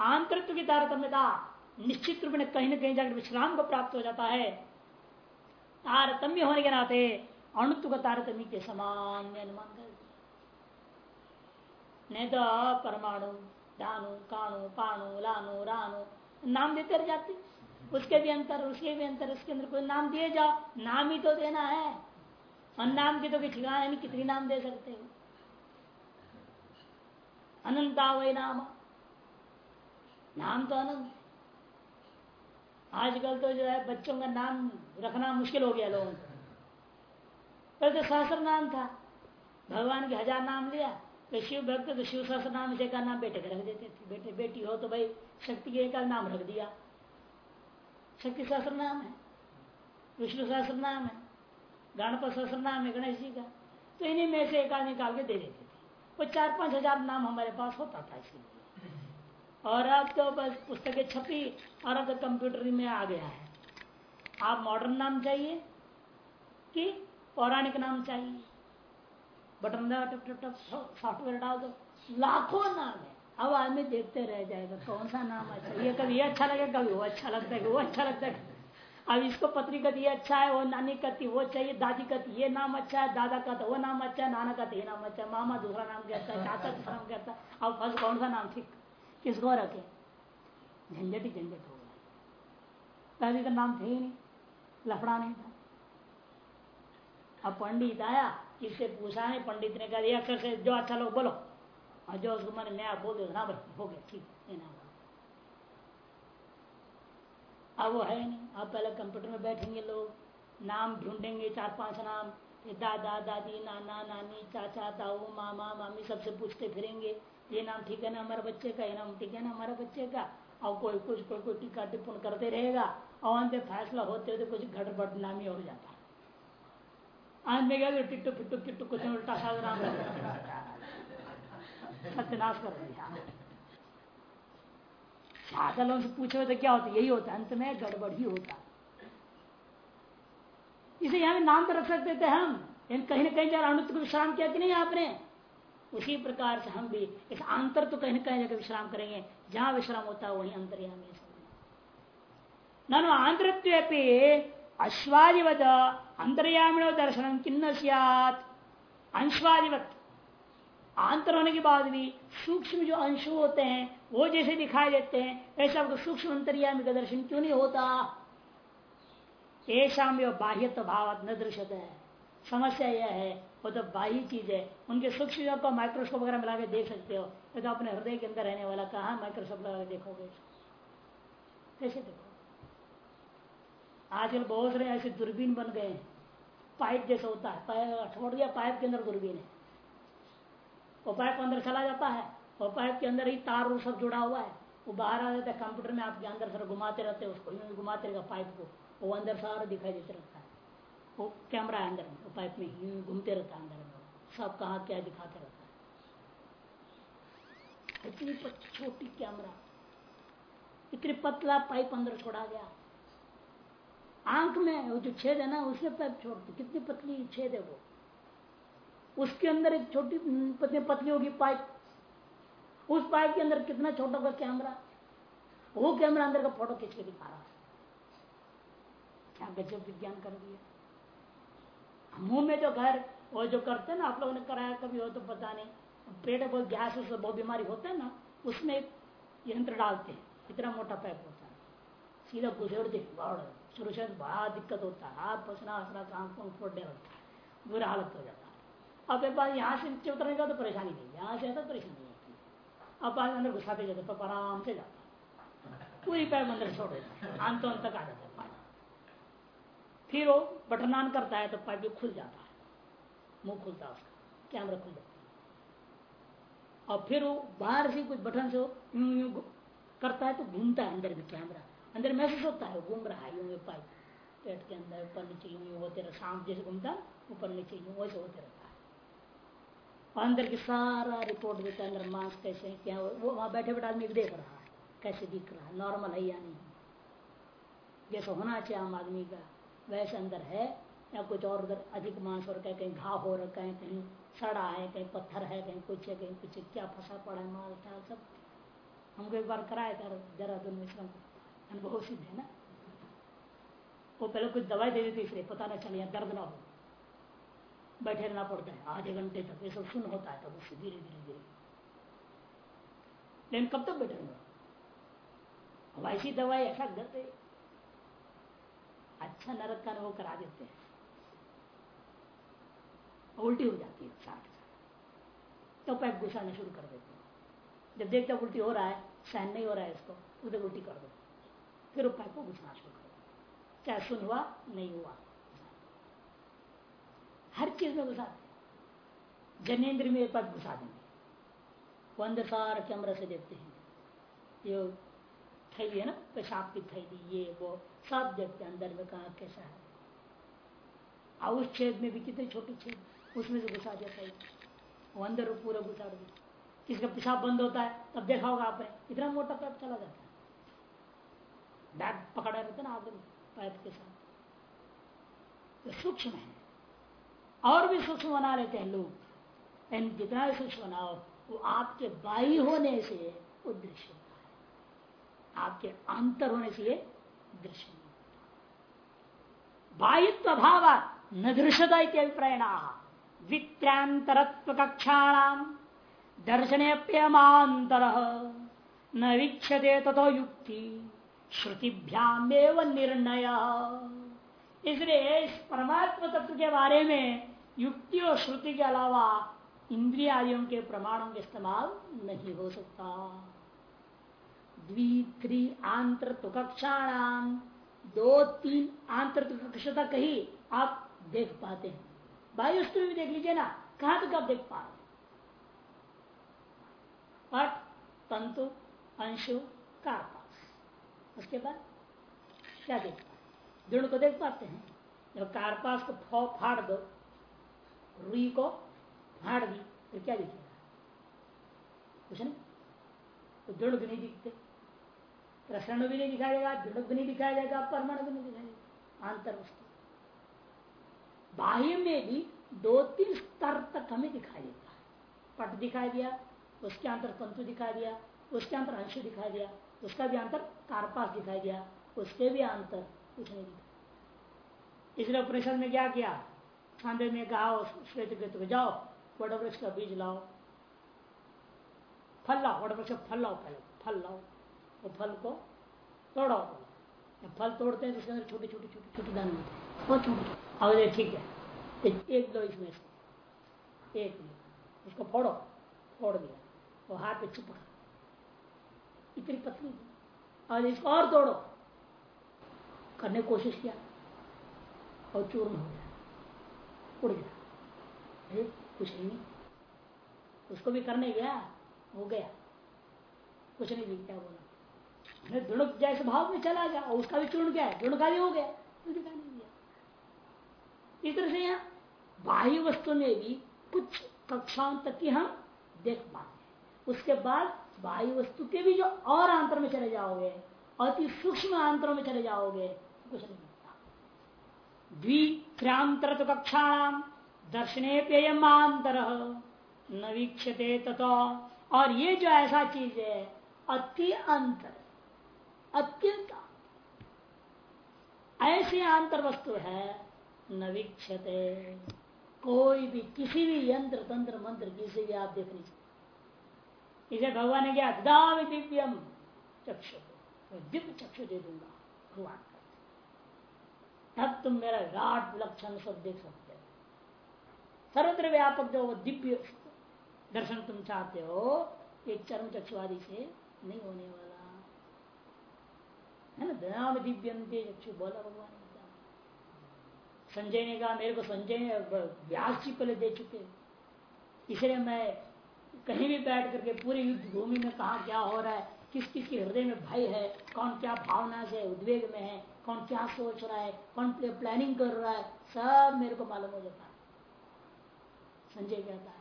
आंतरित्व की तारतम्यता निश्चित रूप में कहीं ना कहीं जाकर विश्राम को प्राप्त हो जाता है। तारतम्य होने के नाते अणुत्व का तारतम्य के समान अनुमान कर नहीं तो परमाणु डाणु काणु, पाणु, लानु, रानु, नाम देते रह जाते। उसके भी अंतर, उसके भी अंतर, उसके अंदर कोई नाम दिए जाओ। नाम ही तो देना है। और नाम की तो ठिकाना नहीं, कितनी नाम दे सकते हो? अनंता वही नाम। नाम तो अनंत आजकल तो जो है बच्चों का नाम रखना मुश्किल हो गया लोगों को। पहले तो सहस्र नाम था। भगवान के हज़ार नाम लिया तो शिव भक्त तो शिव सहस्र नाम से का नाम बेटे का रख देते थे। बेटे, बेटी हो तो भाई शक्ति के एक नाम रख दिया। शक्ति सहस्र नाम है, विष्णु सहस्र नाम है, गणपत सहस्र नाम है, गणेश जी का। तो इन्हीं में से एक आदमी निकाल के दे देते थे। वो चार पाँच हज़ार नाम हमारे पास होता था इसलिए। और अब तो बस पुस्तकें छपी और अब तो कंप्यूटर में आ गया है। आप मॉडर्न नाम चाहिए कि पौराणिक नाम चाहिए? बटन टप, सॉफ्टवेयर डाल दो। लाखों नाम है। अब आदमी देखते रह जाएगा कौन सा नाम अच्छा ये कभी ये अच्छा लगेगा कभी वो अच्छा लगता है वो अच्छा लगता है। अब इसको पत्नी का ये अच्छा है वो नानी कहती वो चाहिए। दादी कहती ये नाम अच्छा है। दादा कहता वो नाम अच्छा है। नाना कहते ये नाम अच्छा है। मामा दूसरा नाम कहता है चाचा दूसरा नाम कहता। है अब फ़र्स्ट कौन सा नाम ठीक? किसको रखे? झंझट ही झंझट हो गया पहले का नाम थे ही नहीं लफड़ा नहीं था। अब पंडित आया इससे पूछा नहीं? पंडित ने कहा अक्षर से जो अच्छा लोग बोलो। और जो उसको मैंने नया बोल दिया ना हो गया, ठीक है ना अब वो है नहीं। अब पहले कंप्यूटर में बैठेंगे लोग, नाम ढूंढेंगे, चार पाँच नाम दादा, दादी, नाना, नानी, चाचा, ताऊ, मामा, मामी सबसे पूछते फिरेंगे, ये नाम ठीक है ना हमारे बच्चे का, ये नाम ठीक है ना हमारे बच्चे का? और कोई कुछ, कोई कोई टीका टिप्पण करते रहेगा, और अंत फैसला होते होते कुछ गड़बड़ नामी हो जाता। है आज में गया टिट्टू फिट्टू किट्टू कुछ उल्टा साधा सत्यनाश कर दिया ज़्यादा से पूछे तो क्या होता यही होता अंत में गड़बड़ ही होता इसे यहाँ नाम तो रख सकते थे हम। कहीं ना कहीं जरा अनुत्व को विश्राम किया कि नहीं आपने? उसी प्रकार से हम भी इस अंतर तो कहीं ना कहीं जगह विश्राम करेंगे। जहाँ विश्राम होता है, वही ननु आंतरत्व अश्वादिवत अंतर्यामिणो दर्शन किन्न सियात। अंशवादिवत। आंतर होने के बाद भी सूक्ष्म जो अंश होते हैं, वो जैसे दिखाई देते हैं, ऐसा आपको सूक्ष्म अंतर्यामी का दर्शन क्यों नहीं होता? ऐसा में बाह्य भाव न दृश्यता। है समस्या यह है, वो तो बाह्य चीज़ है। उनके सूक्ष्म को माइक्रोस्कोप वगैरह मिला के देख सकते हो तो अपने हृदय के अंदर रहने वाला कहा माइक्रोस्कोप लगा देखोगे? कैसे देखो। आजकल बहुत सारे ऐसे दूरबीन बन गए हैं। पाइप जैसा होता है, पाइप छोड़ दिया, पाइप के अंदर दूरबीन है। वो पाइप अंदर चला जाता है और पाइप के अंदर ही तार और सब जुड़ा हुआ है। वो बाहर आ जाता है कंप्यूटर में आपके अंदर सर घुमाते रहते हैं, उसको घुमाते रहेगा पाइप को। वो अंदर सारा दिखाई देते रहता है। वो कैमरा है अंदर वो पाइप में घूमते रहता है अंदर में। सब कहा क्या दिखाते रहता है। इतनी छोटी कैमरा इतनी पतला पाइप अंदर छोड़ा गया। आँख में वो जो छेद है ना उसमें पाइप छोड़ते कितनी पतली छेद है वो। उसके अंदर एक छोटी पतली पतली होगी पाइप। उस पाइप के अंदर कितना छोटा होगा कैमरा? वो कैमरा अंदर का फ़ोटो खींच के दिखा रहा क्या गजब विज्ञान कर दिया। मुँह में जो घर, वो जो करते हैं ना, आप लोगों ने कराया कभी हो तो पता नहीं। पेट बहुत गैस से बहुत बीमारी होता है ना, उसमें एक यंत्र डालते हैं। इतना मोटा पाइप होता है। सीधा गुजर दे शुरू से बड़ा दिक्कत होता है। हाथ पसना हंसना काम फोड़ने लगता है। बुरा हालत हो जाता है। अब एक बार यहाँ से नीचे उतरने का तो परेशानी नहीं यहाँ से तो परेशानी होती। है अब बाद अंदर घुसाते जाते तो आराम से जाता। पूरी पैर अंदर छोड़ देता। अंत अंत तक आ जाता फिर वो बटन ऑन करता है तो पाइप खुल जाता है। मुँह खुलता है उसका। कैमरा खुल जाता है। और फिर वो बाहर से कुछ बटन से करता है तो घूमता है अंदर भी कैमरा। अंदर महसूस होता है, घूम रहा है, यूँ पाइप। पेट के अंदर, ऊपर नीचे, यूँ होते रहे। शाम जैसे घूमता, ऊपर नीचे, यूँ वैसे होते रहता अंदर की सारा रिपोर्ट देता है, अंदर मांस कैसे है, क्या वो वहाँ बैठे बैठे आदमी देख रहा है, कैसे दिख रहा है नॉर्मल है या नहीं। जैसा होना चाहिए आम आदमी का, वैसे अंदर है, या कुछ और उधर अधिक मांस और कहीं कहीं घाव हो रखा है, कहीं सड़ा है, कहीं पत्थर है, कहीं कुछ है, कहीं कुछ क्या फंसा पड़ा है, माल टाल सब। हमको एक बार कराया था देहरादून में अनुभव सिद्ध है ना? वो पहले कुछ दवाई दे देती इसलिए पता ना चले दर्द ना हो। बैठे रहना पड़ता है। आधे घंटे तक ये सब सुन होता है, तब उससे धीरे धीरे धीरे। लेकिन कब तक बैठेंगे? अब ऐसी दवाई ऐसा करते अच्छा नरक का अनुभव करा देते हैं। उल्टी हो जाती है साठ तो पैप घुसाना शुरू कर देते हैं। जब देखते उल्टी हो रहा है, सहन नहीं हो रहा है इसको उधर उल्टी कर दो फिर वो पैप को घुसना शुरू कर दो चाहे सुन हुआ, नहीं हुआ। हर चीज़ में घुसा घुसाते जनेन्द्र में पद घुसा देंगे। वो सारा कैमरा से देखते हैं। ये थैली है ना पेशाब की थैली, ये, वो, सब देखते हैं अंदर में कहा कैसा है। और उस छेद में भी कितने छोटे छेद, उसमें से घुसा दिया थैली वो अंदर पूरा घुसा दिया किसका पेशाब बंद होता है, तब देखा होगा आपने, इतना मोटा पैप चला जाता है। बैग पकड़ा रहता ना आदमी पैप के साथ। तो सूक्ष्म है। और भी सूक्ष्म बना लेते हैं लोग। इन जितना सूक्ष्म बनाओ, वो आपके बाई होने से वो दृश्य आपके अंतर होने से ये दृश्य बाह्यत्व भाव न दृश्यता अभिप्राय वित्रांतरत्व कक्षाणाम। दर्शनेप्यमांतर न वीक्षते तथो युक्ति। श्रुतिभ्याम निर्णय। इसलिए इस परमात्म तत्व के बारे में युक्ति और श्रुति के अलावा इंद्रिय आदियों के प्रमाणों का इस्तेमाल नहीं हो सकता। द्वित्री आंतर कक्षाणाम दो तीन आंतर कक्ष तक ही आप देख पाते हैं। वायुस्तु भी देख लीजिए ना, कहाँ तक आप देख पा रहे पट तंतु, अंशु, कारपास। उसके बाद क्या देख पाते दृढ़ को देख पाते हैं? जब कारपास को फाड़ दो रुई को फाड़ दी तो क्या दिखेगा कुछ नहीं। तो दृढ़ भी नहीं दिखते। प्रसन्न भी नहीं दिखाई देगा दृढ़ भी नहीं दिखाई देगा परमाणु भी नहीं दिखाई देगा आंतर वस्तु। बाह्य में भी दो तीन स्तर तक हमें दिखाई देता पट दिखाई दिया, उसके अंतर तंतु दिखाई दिया, उसके अंतर अंश दिखाई दिया, उसका भी अंतर कारपास दिखाई दिया, उसके भी अंतर कुछ नहीं दिखा इसलिए उपनिषद में क्या किया? छांदे में कहा श्वेत के जाओ वट वृक्ष का बीज लाओ। फल लाओ वट वृक्ष फल लाओ पहले, फल लाओ वो फल को तोड़ो। फल तोड़ते हैं तो उसके अंदर छोटी छोटी छोटी छोटी दाने होते हैं। बहुत छोटी छोटी। ठीक है। एक दो इसमें से। एक उसको फोड़ो, फोड़ दिया। वो हाथ पे चिपका। इतनी पतली और इसको और तोड़ो। करने कोशिश किया। और चूर्ण हो गया। उड़ गया कुछ नहीं। उसको भी करने गया, हो गया। कुछ नहीं दिखता बोला। दुड़क जैसे भाव में चला गया उसका भी चूर्ण गया चूर्ण का भी हो गया। दिखा नहीं दिया। इस तरह से यहाँ बाह्य वस्तु में भी कुछ कक्षाओं तक की हम देख पाते उसके बाद बाह्य वस्तु के भी जो और अंतर में चले जाओगे, अति सूक्ष्म अंतरों में चले जाओगे, कुछ नहीं। द्विक्रांतर तो कक्षाणाम दर्शने पेयमांतर न वीक्षते तथा और ये जो ऐसा चीज़ है, अति अंतर। अत्यंत ऐसे अंतर वस्तु है न वीक्षते कोई भी, किसी भी यंत्र, तंत्र, मंत्र, किसी भी आप देख नहीं सकते इसे भगवान ने क्या दिव्यम चक्षु। दिव्य चक्षु दे दूँगा, भगवान तब तुम मेरा विराट लक्षण सब देख सकते हो। सर्वत्र व्यापक जो वो दिव्य दर्शन तुम चाहते हो एक चरम चक्षुवादी से नहीं होने वाला। है ना? दाम दिव्यम चक्षु बोला भगवान। संजय ने कहा, मेरे को संजय ने व्यास जी पहले दे चुके। इसलिए मैं कहीं भी बैठ करके पूरे युद्ध भूमि में कहा क्या हो रहा है किस किस के हृदय में भय है, कौन क्या भावना से उद्वेग में है कौन क्या सोच रहा है, कौन प्लानिंग कर रहा है, सब मेरे को मालूम हो जाता है। संजय कहता है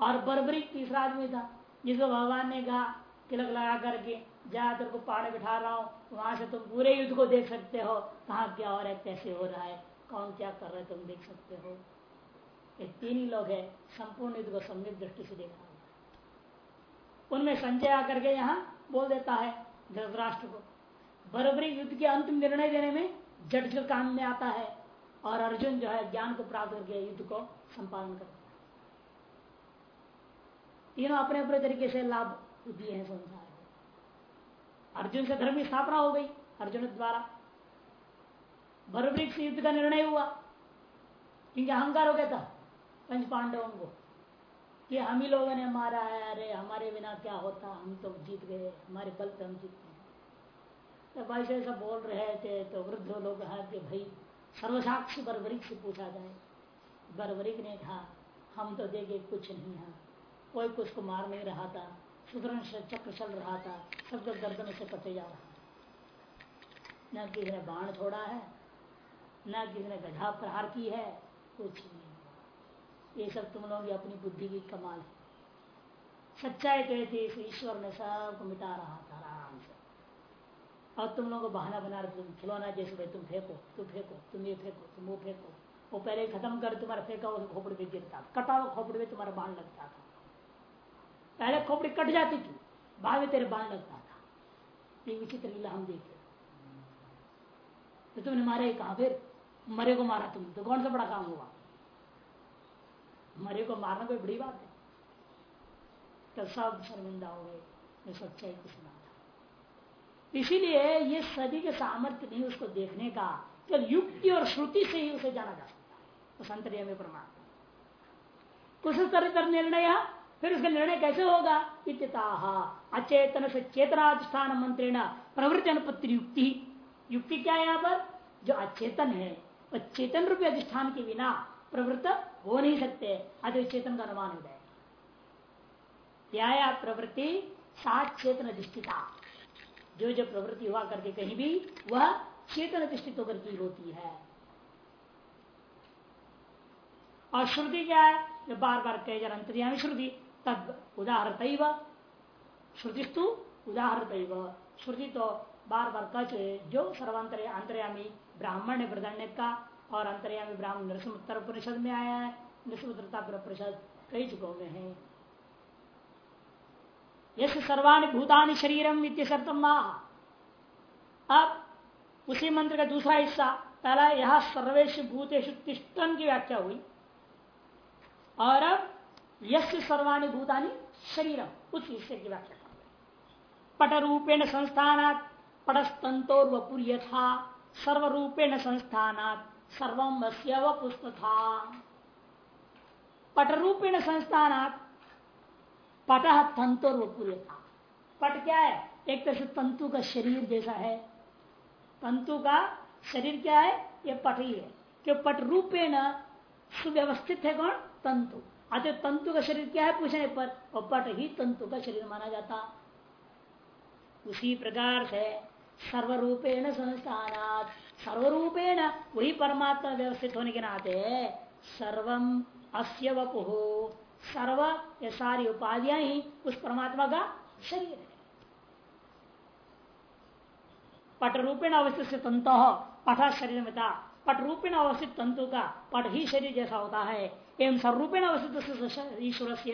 और बरबरी तीसरा आदमी था, जिसको भगवान ने कहा, तिलक लगा करके, जा, तेरे को पहाड़ बिठा रहा हूँ, वहाँ से तुम पूरे युद्ध को देख सकते हो, कहा क्या हो रहा है, कैसे हो रहा है, कौन क्या कर रहा है, तुम देख सकते हो। ये तीन ही लोग है, संपूर्ण युद्ध को सम्यक दृष्टि से देख देखा उनमें संजय आकर के यहाँ बोल देता है, धृतराष्ट्र को बरबरी युद्ध के अंतिम निर्णय देने में जटिल काम में आता है और अर्जुन जो है ज्ञान को प्राप्त करके युद्ध को संपादन करता है। तीनों अपने अपने तरीके से लाभ दिए हैं संसार को अर्जुन से धर्म की स्थापना हो गई, अर्जुन द्वारा। बरबरी से युद्ध का निर्णय हुआ, क्योंकि अहंकार हो गया था पंच पांडवों को, कि हम ही लोगों ने मारा है, अरे हमारे बिना क्या होता, हम तो जीत गए, हमारे बल पे हम जीत हैं तो भाई से ऐसा बोल रहे थे तो वृद्ध लोग हैं कि भाई, सर्वसाक्षी बरबरिक से पूछा जाए। बरबरिक ने कहा, हम तो देखे कुछ नहीं है। कोई कुछ को मार नहीं रहा था। सुधरण चक्र चल रहा था। सबको गर्दन से कटे जा रहा न किसी ने बाण छोड़ा है, न किसी ने गधा प्रहार की है, कुछ नहीं। ये सब तुम लोगों की अपनी बुद्धि की कमाल है। सच्चाई तो थी ईश्वर ने सबको मिटा रहा था। से और तुम लोगों को बहाना बना रहे तुम खिलौना जैसे भाई, तुम फेंको तुम फेंको, तुम ये फेंको, तुम वो फेंको। वो पहले खत्म कर, तुम्हारा फेंका वो खोपड़ी में गिरता कटा हुआ खोपड़ी में तुम्हारा बाण लगता था। पहले खोपड़ी कट जाती थी, बाद में तेरे बाण लगता था। ये विचित्र लीला हम देखे तो तुमने मारे कहा? फिर मरे को मारा तुम तो कौन सा बड़ा काम हुआ? मरे को मारना कोई बड़ी बात है? तो सब शर्मिंदा हो गए। सच्चाई को सुना। था इसीलिए ये सभी के सामर्थ्य नहीं उसको देखने का, केवल युक्ति और श्रुति से ही उसे जाना जा सकता है। उस में परमात्मा। कुछ तरह तर निर्णय, फिर उसका निर्णय कैसे होगा? अचेतन से चेतनाधिष्ठान मंत्री प्रवृत्ति अनुपत्ति युक्ति। युक्ति क्या है यहाँ पर? जो अचेतन है वह चेतन रूपी अधिष्ठान के बिना प्रवृत्त हो नहीं सकते, अति चेतन का अनुमान हो जाए प्रवृत्ति, सात चेतन अधिष्ठिता। जो जो प्रवृत्ति हुआ करके कहीं भी, वह चेतन अधिष्ठित होकर की होती है। और श्रुति क्या है? जो बार बार कहे जा अंतर्यामी श्रुति तद उदाहरण श्रुतिस्तु उदाहरण श्रुति तो बार बार कच जो सर्वांतर अंतर्यामी ब्राह्मण वृदण्य का और अंतर्यामी ब्राह्मण नरसिंह परिषद में आया है। नृसिमता परिषद कई जगहों में है। यश सर्वाणी भूतानि शरीरम इत्यर्थम अब उसी मंत्र का दूसरा हिस्सा, पहला यह सर्वेश भूतेश तिष्टन की व्याख्या हुई। और अब यश सर्वाणी भूतानि शरीरम, उस हिस्से की व्याख्या पट रूपेण संस्थान पटस्तंतोर्वपुर यथा सर्वरूपेण संस्थान सर्वम वपुस्त था पटरूपेण संस्थान पट तंतुर्वपुर था पट क्या है? एक तरह से तंतु का शरीर जैसा है। तंतु का शरीर क्या है? ये पट ही है। कि पट रूपेण सुव्यवस्थित है कौन? तंतु। अतः तंतु का शरीर क्या है? पूछने पर। और पट ही तंतु का शरीर माना जाता। उसी प्रकार से सर्वरूपेण संस्थान सर्वरूपेण, वही परमात्मा व्यवस्थित होने के नाते सर्वम अस्य वपु। सर्व ये सारी उपाधियाँ ही उस परमात्मा का शरीर है। पट रूपेण अवस्थित से तंतु, पठ शरीर में था। पट रूपेण अवस्थित तंतु का पट ही शरीर जैसा होता है। एवं सर्वरूपेण अवस्थित ईश्वर से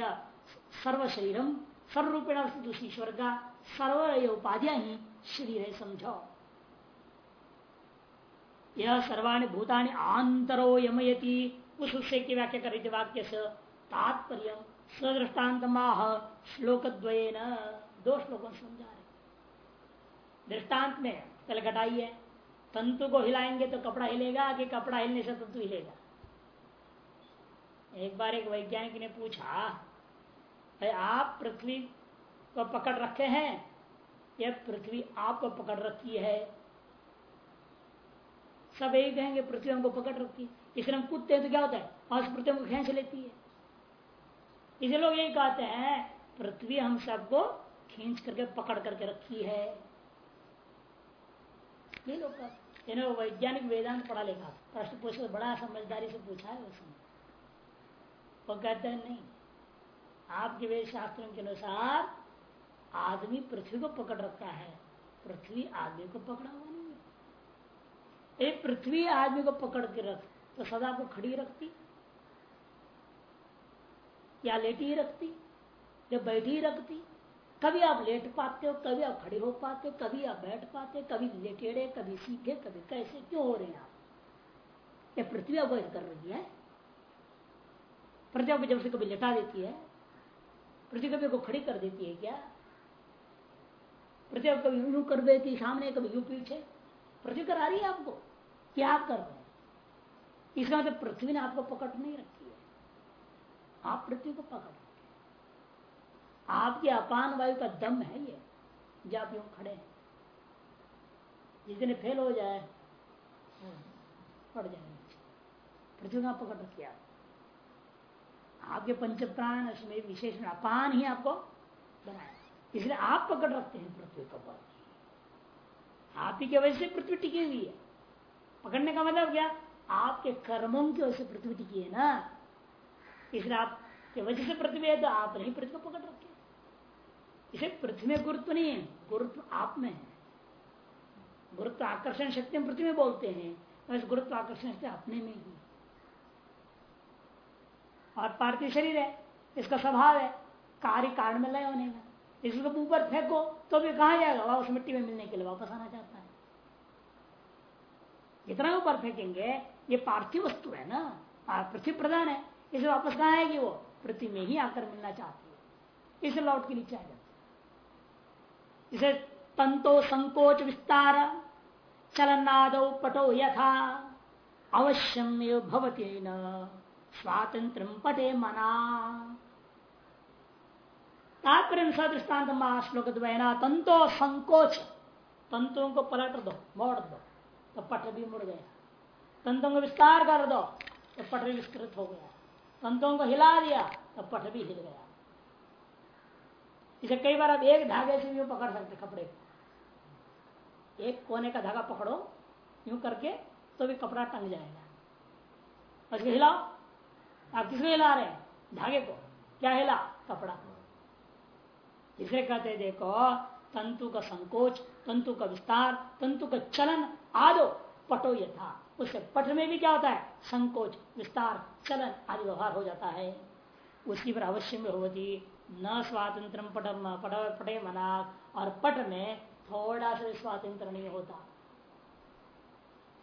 सर्व शरीरम सर्वरूपेण अवस्थित उस ईश्वर का सर्व ये उपाधियाँ ही शरीर है समझो। यह सर्वाणी भूतानि आंतरो यमयती। उस विषय की व्याख्या कर रही थी वाक्य से। तात्पर्य सदृष्टान्त माह श्लोक दो श्लोकों से समझा रहे दृष्टांत में पहले घटाई है, तंतु को हिलाएँगे तो कपड़ा हिलेगा कि कपड़ा हिलने से तंतु हिलेगा। एक बार एक वैज्ञानिक ने पूछा भाई आप पृथ्वी को पकड़ रखे हैं? या पृथ्वी आपको पकड़ रखी है। सब यही कहेंगे, पृथ्वी हमको पकड़ रखी है। इसलिए हम कूदते हैं तो क्या होता है? और पृथ्वी हमको खेच लेती है। इसे लोग यही कहते हैं, पृथ्वी हम सबको खींच करके, पकड़ करके रखी है। ये लोग वैज्ञानिक वेदांत पढ़ा लिखा। प्रश्न पूछ बड़ा समझदारी से पूछा है उसने। वो कहते हैं, नहीं, आपके वेद शास्त्रों के अनुसार आदमी पृथ्वी को पकड़ रखता है। पृथ्वी आदमी को पकड़ा हुआ नहीं है। पृथ्वी आदमी को पकड़ के रख तो सदा को खड़ी रखती या लेटी ही रखती? या बैठी ही रखती? कभी आप लेट पाते हो, कभी आप खड़े हो पाते कभी आप बैठ पाते कभी लेटेड़े, कभी सीधे, कभी कैसे, क्यों हो रहे हैं आप? ये पृथ्वी आपको कर रही है। पृथ्वी जब से कभी लेटा देती है, पृथ्वी कभी को खड़ी कर देती है क्या? पृथ्वी कभी यूँ कर देती सामने कभी यूँ पीछे। पृथ्वी करा रही है आपको? क्या कर रहे हैं? इसका मतलब पृथ्वी ने आपको पकड़ नहीं रखी। आप पृथ्वी को पकड़ आपके अपान वायु का दम है ये जो आप यूँ खड़े हैं। जिस दिन फेल हो जाए पड़ जाए। पृथ्वी का पकड़ रखी आप। आपके पंच प्राण उसमें विशेष अपान ही आपको बनाया इसलिए आप पकड़ रखते हैं पृथ्वी का पद आप ही की वजह से पृथ्वी टिकी हुई है। पकड़ने का मतलब क्या? आपके कर्मों की वजह से पृथ्वी टिकी है ना। इसलिए आप वजह से पृथ्वी है तो आपने ही पृथ्वी को पकड़ रखे। इसे पृथ्वी में गुरुत्व नहीं है, गुरुत्व आप में है। गुरुत्व आकर्षण शक्ति हम पृथ्वी में बोलते हैं गुरुत्व आकर्षण शक्ति अपने में ही और पार्थिव शरीर है, इसका स्वभाव है, कार्य कारण में लय होने का। इसको ऊपर फेंको तो भी कहा जाएगा? वह उस मिट्टी में मिलने के लिए वापस आना चाहता है। जितना ऊपर फेंकेंगे, ये पार्थिव वस्तु है ना पृथ्वी प्रधान है। इसे वापस कहा आएगी वो पृथ्वी में ही आकर मिलना चाहती है। इसे लौट के नीचे आ जाती है। इसे तंतो संकोच विस्तार, चलनाद पटो यथा अवश्यम भवती न स्वातंत्र पटे मना। तात्पर्य सदृष्टान्त श्लोक द्वैना तंतो संकोच तंतुओं को पलट दो, मोड़ दो तो पट भी मुड़ गया। तंतुओं को विस्तार कर दो तो पट भी विस्तृत हो गया। तंतुओं को हिला दिया तो पट भी हिल गया। इसे कई बार आप एक धागे से भी पकड़ सकते कपड़े को। एक कोने का धागा पकड़ो, यूँ करके तो भी कपड़ा टंग जाएगा। बस हिलाओ। आप किसको हिला रहे हैं? धागे को। क्या हिला? कपड़ा को। इसे कहते देखो, तंतु का संकोच, तंतु का विस्तार, तंतु का चलन, आदो, पटो यथा उससे पट में भी क्या होता है? संकोच, विस्तार, चलन आदि व्यवहार हो जाता है। उसी पर अवश्य में होती, न स्वातंत्र पट मना। और पट में थोड़ा सा स्वातंत्र नहीं होता।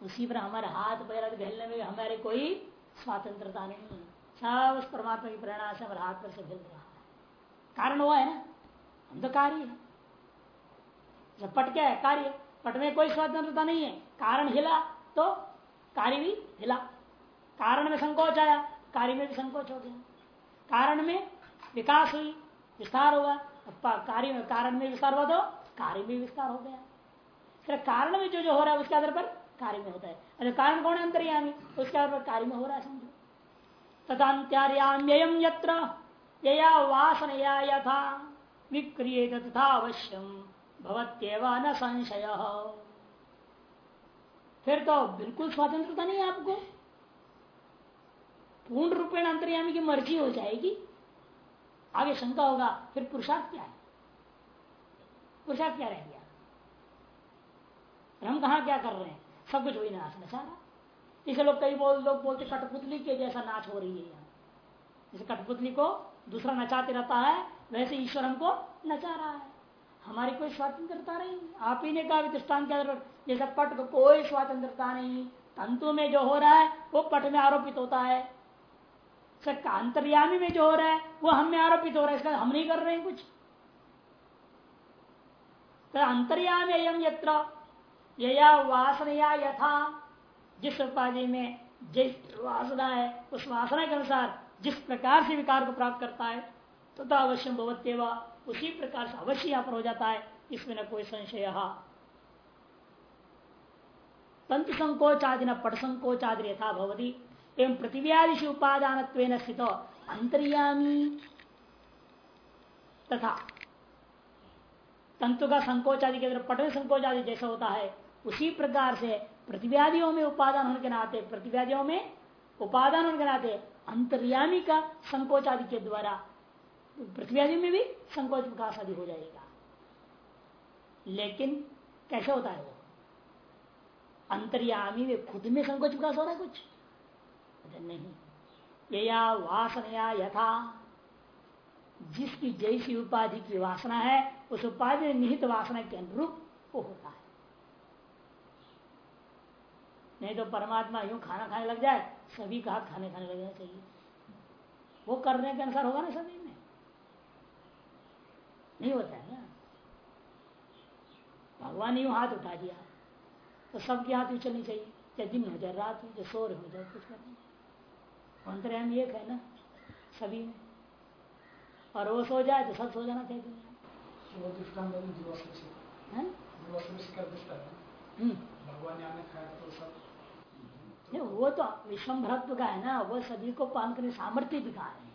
उसी पर हमारे हाथ पैर घलने में हमारे कोई स्वतंत्रता नहीं है। सब उस परमात्मा की प्रेरणा से हमारे हाथ पर से हिल रहा है। कारण हुआ है ना? हम तो कार्य है। जब पट क्या है? कार्य। पट में कोई स्वतंत्रता नहीं है। कारण हिला तो कार्य भी हिला। कारण में संकोच आया, कार्य में भी संकोच हो गया। कारण में विकास हुई, विस्तार हुआ कार्य में कारण में विस्तार हुआ तो कार्य में विस्तार हो गया। फिर कारण में जो जो हो रहा है, उसके आधार पर कार्य में होता है। अरे कारण कौन है अंतर्यामी? उसके आधार पर कार्य में हो रहा है समझो। तथान्त्यार्याम्ययम यत्र, यया वासनया यथा विक्रिय तथा अवश्यम भवत्यव न संशय। फिर तो बिल्कुल स्वतंत्रता नहीं आपको। पूर्ण रूपेण अंतर्यामी की मर्ज़ी हो जाएगी। आगे शंका होगा, फिर पुरुषार्थ क्या है? पुरुषार्थ क्या रह गया? हम कहा क्या कर रहे हैं? सब कुछ वही नाश नचारा इसे लोग कई बोल, लोग बोलते कठपुतली के जैसा नाच हो रही है यहाँ। जैसे कठपुतली को दूसरा नचाते रहता है, वैसे ईश्वर हमको नचा रहा है। हमारी कोई स्वतंत्रता नहीं आप ही ने कहा दृष्टान के जैसे पट को कोई स्वतंत्रता नहीं तंतु में जो हो रहा है, वो पट में आरोपित होता है। अंतर्यामी में जो हो रहा है, वो हम में आरोपित हो रहा है। इसका हम नहीं कर रहे हैं कुछ। तो अंतर्यामी यम यत्र वासनया यथा। जिस उपाधि में जिस वासना है, उस वासना के अनुसार जिस प्रकार से विकार को प्राप्त करता है तो अवश्य भवत्यवा उसी प्रकार से अवश्य यहाँ पर हो जाता है। इसमें न कोई संशय तंत्र संकोच आदि न पट संकोच आदि यथा भवती। एवं पृथ्व्यादिश उपादान स्थित अंतर्यामी तथा तंतु का संकोच आदि के अंदर पट संकोच आदि जैसा होता है, उसी प्रकार से प्रतिव्यादियों में उपादान होने के नाते प्रतिव्यादियों में उपादान होने के नाते, अंतर्यामी का संकोच आदि के द्वारा पृथ्वी आदि में भी संकोच विकास आदि हो जाएगा। लेकिन कैसे होता है वो? अंतर्यामी में खुद में संकोच विकास हो रहा है कुछ? नहीं। ये या वासना यथा। जिसकी जैसी उपाधि की वासना है, उस उपाधि निहित वासना के अनुरूप वो होता है। नहीं तो परमात्मा यूँ खाना खाने लग जाए, सभी का खाने खाने लगना चाहिए वो करने के अनुसार होगा ना सभी? नहीं होता है ना। भगवान यूँ हाथ उठा दिया तो सबके हाथ भी चलनी चाहिए। चाहे दिन हो जाए रात हो जाए रहे हो जाए कुछ करना अंतरयाम एक है ना सभी में। और वो सो जाए तो सब सो जाना चाहिए भगवान ने खाया तो सब। वो तो विश्वम भरत्व का है ना वो सभी को पालन करने सामर्थ्य दिखा रहे हैं।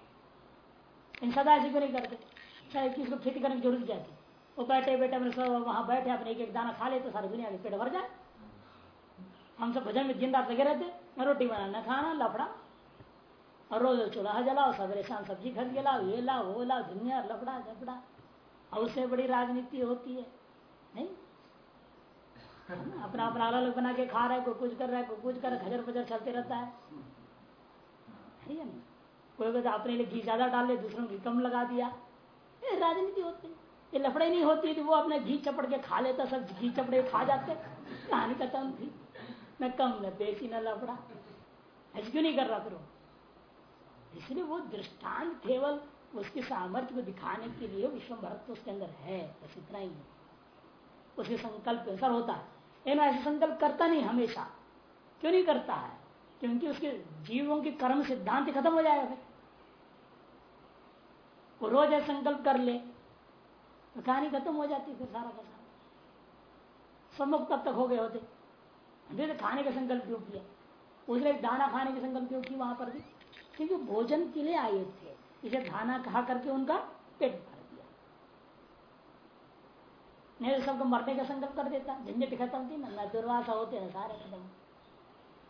इन सदा ऐसे क्यों नहीं करते चाहे किसको खेती करने की ज़रूरत जाती। वो बैठे बैठे सब वहाँ बैठे, अपने एक एक दाना खा ले तो सारी दुनिया के पेट भर जाए। हम सब भजन में दिन रात लगे रहते रोटी बनाना खाना लफड़ा। और रोज चूल्हा जलाओ, सवेरे शाम सब्ज़ी खरीद के लाओ, ये लाओ, वो लाओ, दुनिया लफड़ा झपड़ा और उससे बड़ी राजनीति होती है, नहीं? अपना अपना अलग अलग बना के खा रहा है, कोई कुछ कर रहा है, कोई कुछ कर रहा है, खजर पजर चलते रहता है। है नहीं? कोई कोई अपने लिए घी ज़्यादा डाल ले दूसरों की कम लगा दिया। राजनीति होती ये लफड़े नहीं होती तो वो अपने घी चपड़ के खा लेता, सब घी चपड़े खा जाते। कहानी खत्म थी न कम, न बेसी न लफड़ा। ऐसे क्यों नहीं कर रहा फिर इसलिए वो दृष्टांत केवल उसके सामर्थ्य को दिखाने के लिए विश्व भरत तो उसके अंदर है, बस इतना ही है। उसके संकल्प अनुसार होता है। लेकिन ऐसे संकल्प करता नहीं हमेशा। क्यों नहीं करता है? क्योंकि उसके जीवों के कर्म सिद्धांत खत्म हो जाएगा वो रोज संकल्प कर ले। तो कहानी खत्म हो जाती फिर सारा का सारा। सम्मुख तब तक हो गए होते। तो खाने का संकल्प क्यों किया उसने दाना खाने का संकल्प क्यों किया वहाँ पर भी। क्योंकि भोजन के लिए आए थे। इसे खाना खा करके उनका पेट भर दिया नहीं तो सबको मरने का संकल्प कर देता। झंझट खत्म थी ना दुर्वासा होते हैं, सारे खत्म।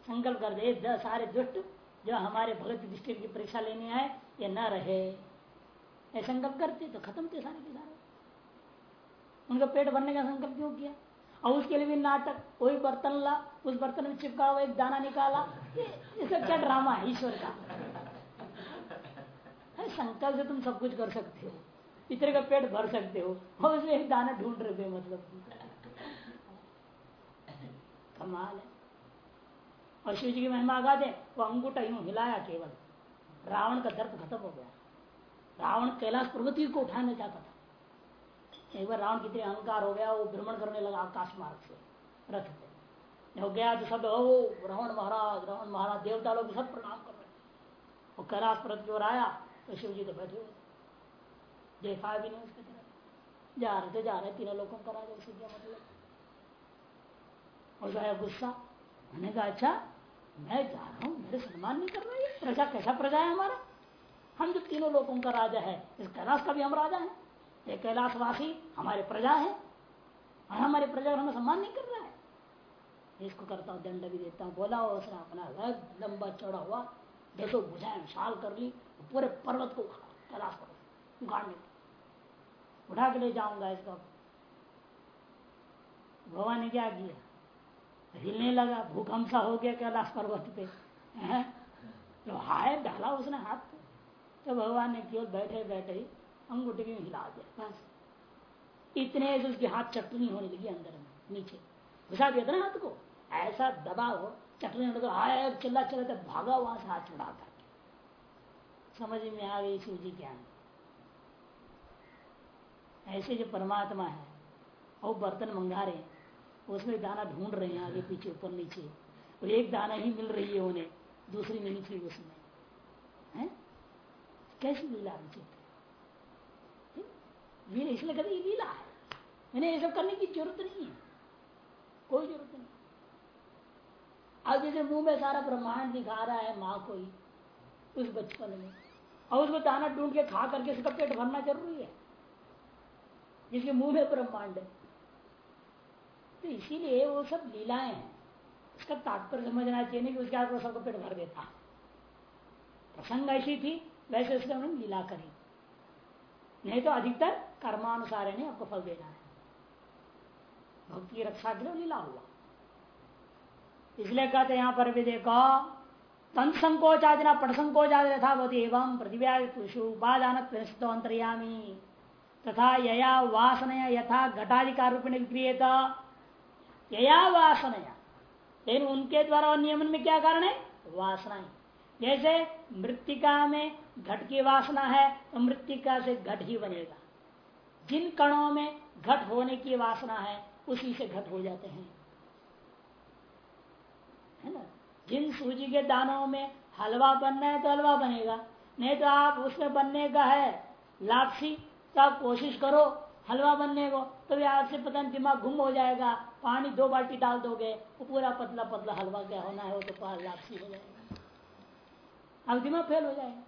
संकल्प कर दे सारे दुष्ट जो हमारे भगत दृष्टि की परीक्षा लेने आए, ये न रहे। संकल्प करते तो खत्म थे सारे के सारे। उनका पेट भरने का संकल्प क्यों किया? और उसके लिए भी नाटक, वही बर्तन ला, उस बर्तन में चिपका हुआ एक दाना निकाला। ये सब क्या ड्रामा है, ईश्वर का? संकल्प से तुम सब कुछ कर सकते हो। इतने का पेट भर सकते हो। और उसमें एक दाना ढूंढ रहे मतलब। कमाल है। और शिव जी की महिमा गा दे वो अंगूठा यूँ हिलाया केवल। रावण का दर्द खत्म हो गया। रावण कैलाश पर्वती को उठाने चाहता था। एक बार रावण कितने अहंकार हो गया, वो भ्रमण करने लगा आकाश मार्ग से, रथ पे। हो गया तो सब, ओ, रावण महाराज रावण महाराज देवता लोग सब प्रणाम कर रहे वो कैलाश पर्वत की ओर आया तो शिव जी तो बैठे हुए देखा भी नहीं उसके तरफ़। जा रहे थे, जा रहे, तीनों लोगों का राजा उसे क्या मतलब। हो गया गुस्सा, मैंने कहा अच्छा मैं जा रहा हूँ, मेरे सम्मान नहीं कर रहा है प्रजा, कैसा प्रजा है हमारा? हम जो तीनों लोगों का राजा है, इस कैलाश का भी हम राजा है। ये कैलाशवासी हमारे प्रजा है और हमारे प्रजा हमें सम्मान नहीं कर रहा है। इसको करता हूँ, दंड भी देता हूँ। बोला उसने अपना लंबा चौड़ा हुआ देखो बुझाएँ शाल कर ली पूरे पर्वत को उखाड़ा कैलाश पर्वत उखाड़ने उठा के ले जाऊँगा इसका। भगवान ने क्या किया? हिलने लगा, भूकंप सा हो गया कैलाश पर्वत पे। तो हाय डाला उसने हाथ तो भगवान ने केवल बैठे बैठे ही अंगूठे में हिला दिया, बस। इतने से उसके हाथ चटनी होने लगी अंदर में, नीचे। घुसा दिया था ना हाथ को। ऐसा दबाओ चटनी को हाय चिल्ला चिल्ला भागा वहाँ से हाथ उड़ा कर। समझ में आ गई शिव जी ज्ञान। ऐसे जो परमात्मा है और बर्तन मंगा रहे हैं, उसमें दाना ढूंढ रहे हैं आगे, पीछे, ऊपर, नीचे। और एक दाना ही मिल रही है उन्हें, दूसरी नहीं थी उसमें। कैसी लीला विचित्र इसलिए कहते ये लीला है। मैंने ये सब करने की ज़रूरत नहीं है। कोई ज़रूरत नहीं। अब जैसे मुँह में सारा ब्रह्मांड दिखा रहा है माँ को ही उस बचपन में। और उसको दाना ढूंढ के खा करके उसका पेट भरना ज़रूरी है। जिसके मुँह में ब्रह्मांड है। तो इसीलिए वो सब लीलाएँ हैं। उसका तात्पर्य समझना चाहिए नहीं कि उसके आगे सबको पेट भर देता। प्रसंग ऐसी थी वैसे उसने उन्होंने लीला करी नहीं तो अधिकतर कर्मानुसार नहीं आपको फल देना है। भक्ति की रक्षा के लिए लीला हुआ। इसलिए कहते यहाँ पर भी देखो तंत संकोच आदि ना पट संकोच आदि यथा एवं प्रतिव्या उपादान अंतर्यामी। तथा यया वासनया यथा घटाधिकार रूप में विक्रियत। यया वासनया। लेकिन उनके द्वारा नियमन में क्या कारण है? वासना जैसे मृतिका में घट की वासना है तो मृतिका से घट ही बनेगा। जिन कणों में घट होने की वासना है, उसी से घट हो जाते हैं। है ना? जिन सूजी के दानों में हलवा बनना है तो हलवा बनेगा। नहीं तो आप उसमें बनने का है लापसी तो आप कोशिश करो हलवा बनने को तो भी आपसे पता नहीं, दिमाग घुम हो जाएगा। पानी दो बाल्टी डाल दोगे वो पूरा पतला पतला हलवा क्या होना है, वो तो लापसी हो जाएगा। अब दिमाग फेल हो जाएगा।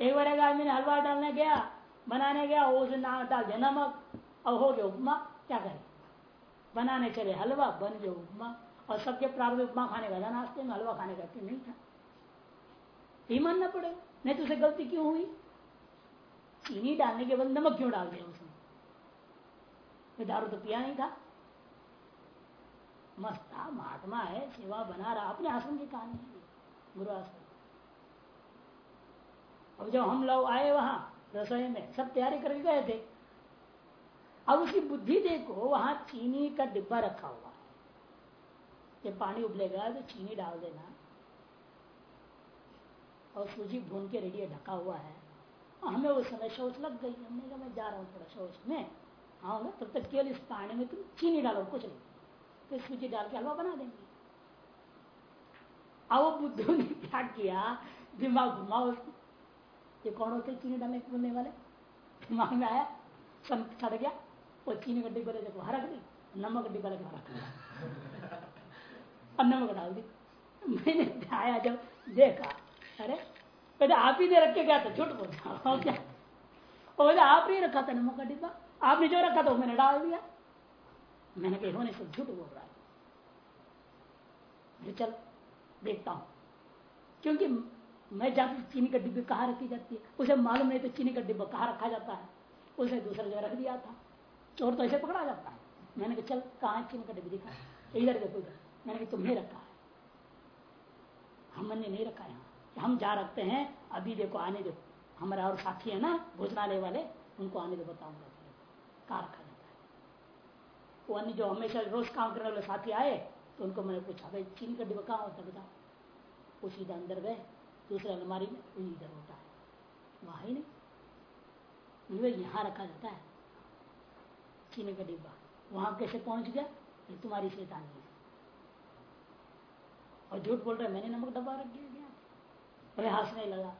एक बार एक आदमी ने हलवा डालने गया, बनाने गया उसे नाम डाल दिया, नमक। अब हो गया उपमा, क्या करे? बनाने चले हलवा बन गया उपमा। और सबके प्रारंभ उपमा खाने का था, नाश्ते में हलवा खाने का नहीं था। ही मानना पड़ेगा। नहीं तो उसे गलती क्यों हुई? चीनी डालने के बाद नमक क्यों डाल दिया उसने? दारू तो पिया नहीं था। मस्त महात्मा है, सेवा बना रहा, अपने आश्रम की कहानी है। गुरु आश्रम अब जब हम लोग आए वहाँ, रसोई में, सब तैयारी करके गए थे। अब उसकी बुद्धि देखो वहाँ चीनी का डिब्बा रखा हुआ है। जब पानी उबलेगा तो चीनी डाल देना। और सूजी भून के रेडी ढका हुआ है। हमें उस समय शौच लग गई। हमने कहा, मैं जा रहा हूँ थोड़ा शौच में। आऊँगा तब तक केवल इस पानी में तुम चीनी डालो, कुछ नहीं। फिर सूजी डाल के हलवा बना देंगे। अब बुद्धू ने क्या किया दिमाग घुमाओ ये कौन होते? चीनी डालने बोलने वाले। दिमाग में आया सन छड़ गया, वो चीनी का डिब्बा देखो हरा दी, नमक डिब्बा लेकर रख दिया और नमक डाल दी। मैंने आया जब देखा, अरे, पहले आप ही ने रख के गया था, झूठ बोलता क्या? बोले, आप ही रखा था नमक का डिब्बा आपने जो रखा था, वो मैंने डाल दिया। मैंने कहा, इन्होंने सब झूठ बोल रहा है। चल। देखता हूँ। क्योंकि मैं जाती चीनी का डिब्बे कहाँ रखी जाती है? उसे मालूम नहीं तो चीनी का डिब्बा कहाँ रखा जाता है? उसे दूसरी जगह रख दिया था। चोर तो ऐसे पकड़ा जाता है। मैंने कहा, चल, कहाँ चीनी का डिब्बा दिखा? इधर देखो, इधर। मैंने कहा, तुमने रखा है। हमने नहीं रखा यहाँ। हम जा रखते हैं, अभी देखो, आने दो। हमारा और साथी है ना, भोजनालय वाले, उनको आने दो, बताऊँगा। कहाँ रखा जाता है? वो जो हमेशा रोज काम करने वाले साथी आए तो उनको मैंने पूछा, भाई, चीनी का डिब्बा कहाँ होता बताओ? वो सीधा अंदर गए, दूसरे अलमारी में इधर होता है। वहाँ ही नहीं। यहाँ रखा जाता है, चीनी का डिब्बा। वहाँ कैसे पहुँच गया? ये तुम्हारी शैतानी है। और झूठ बोल रहे मैंने नमक डब्बा रख दिया अरे, हंसने लगा।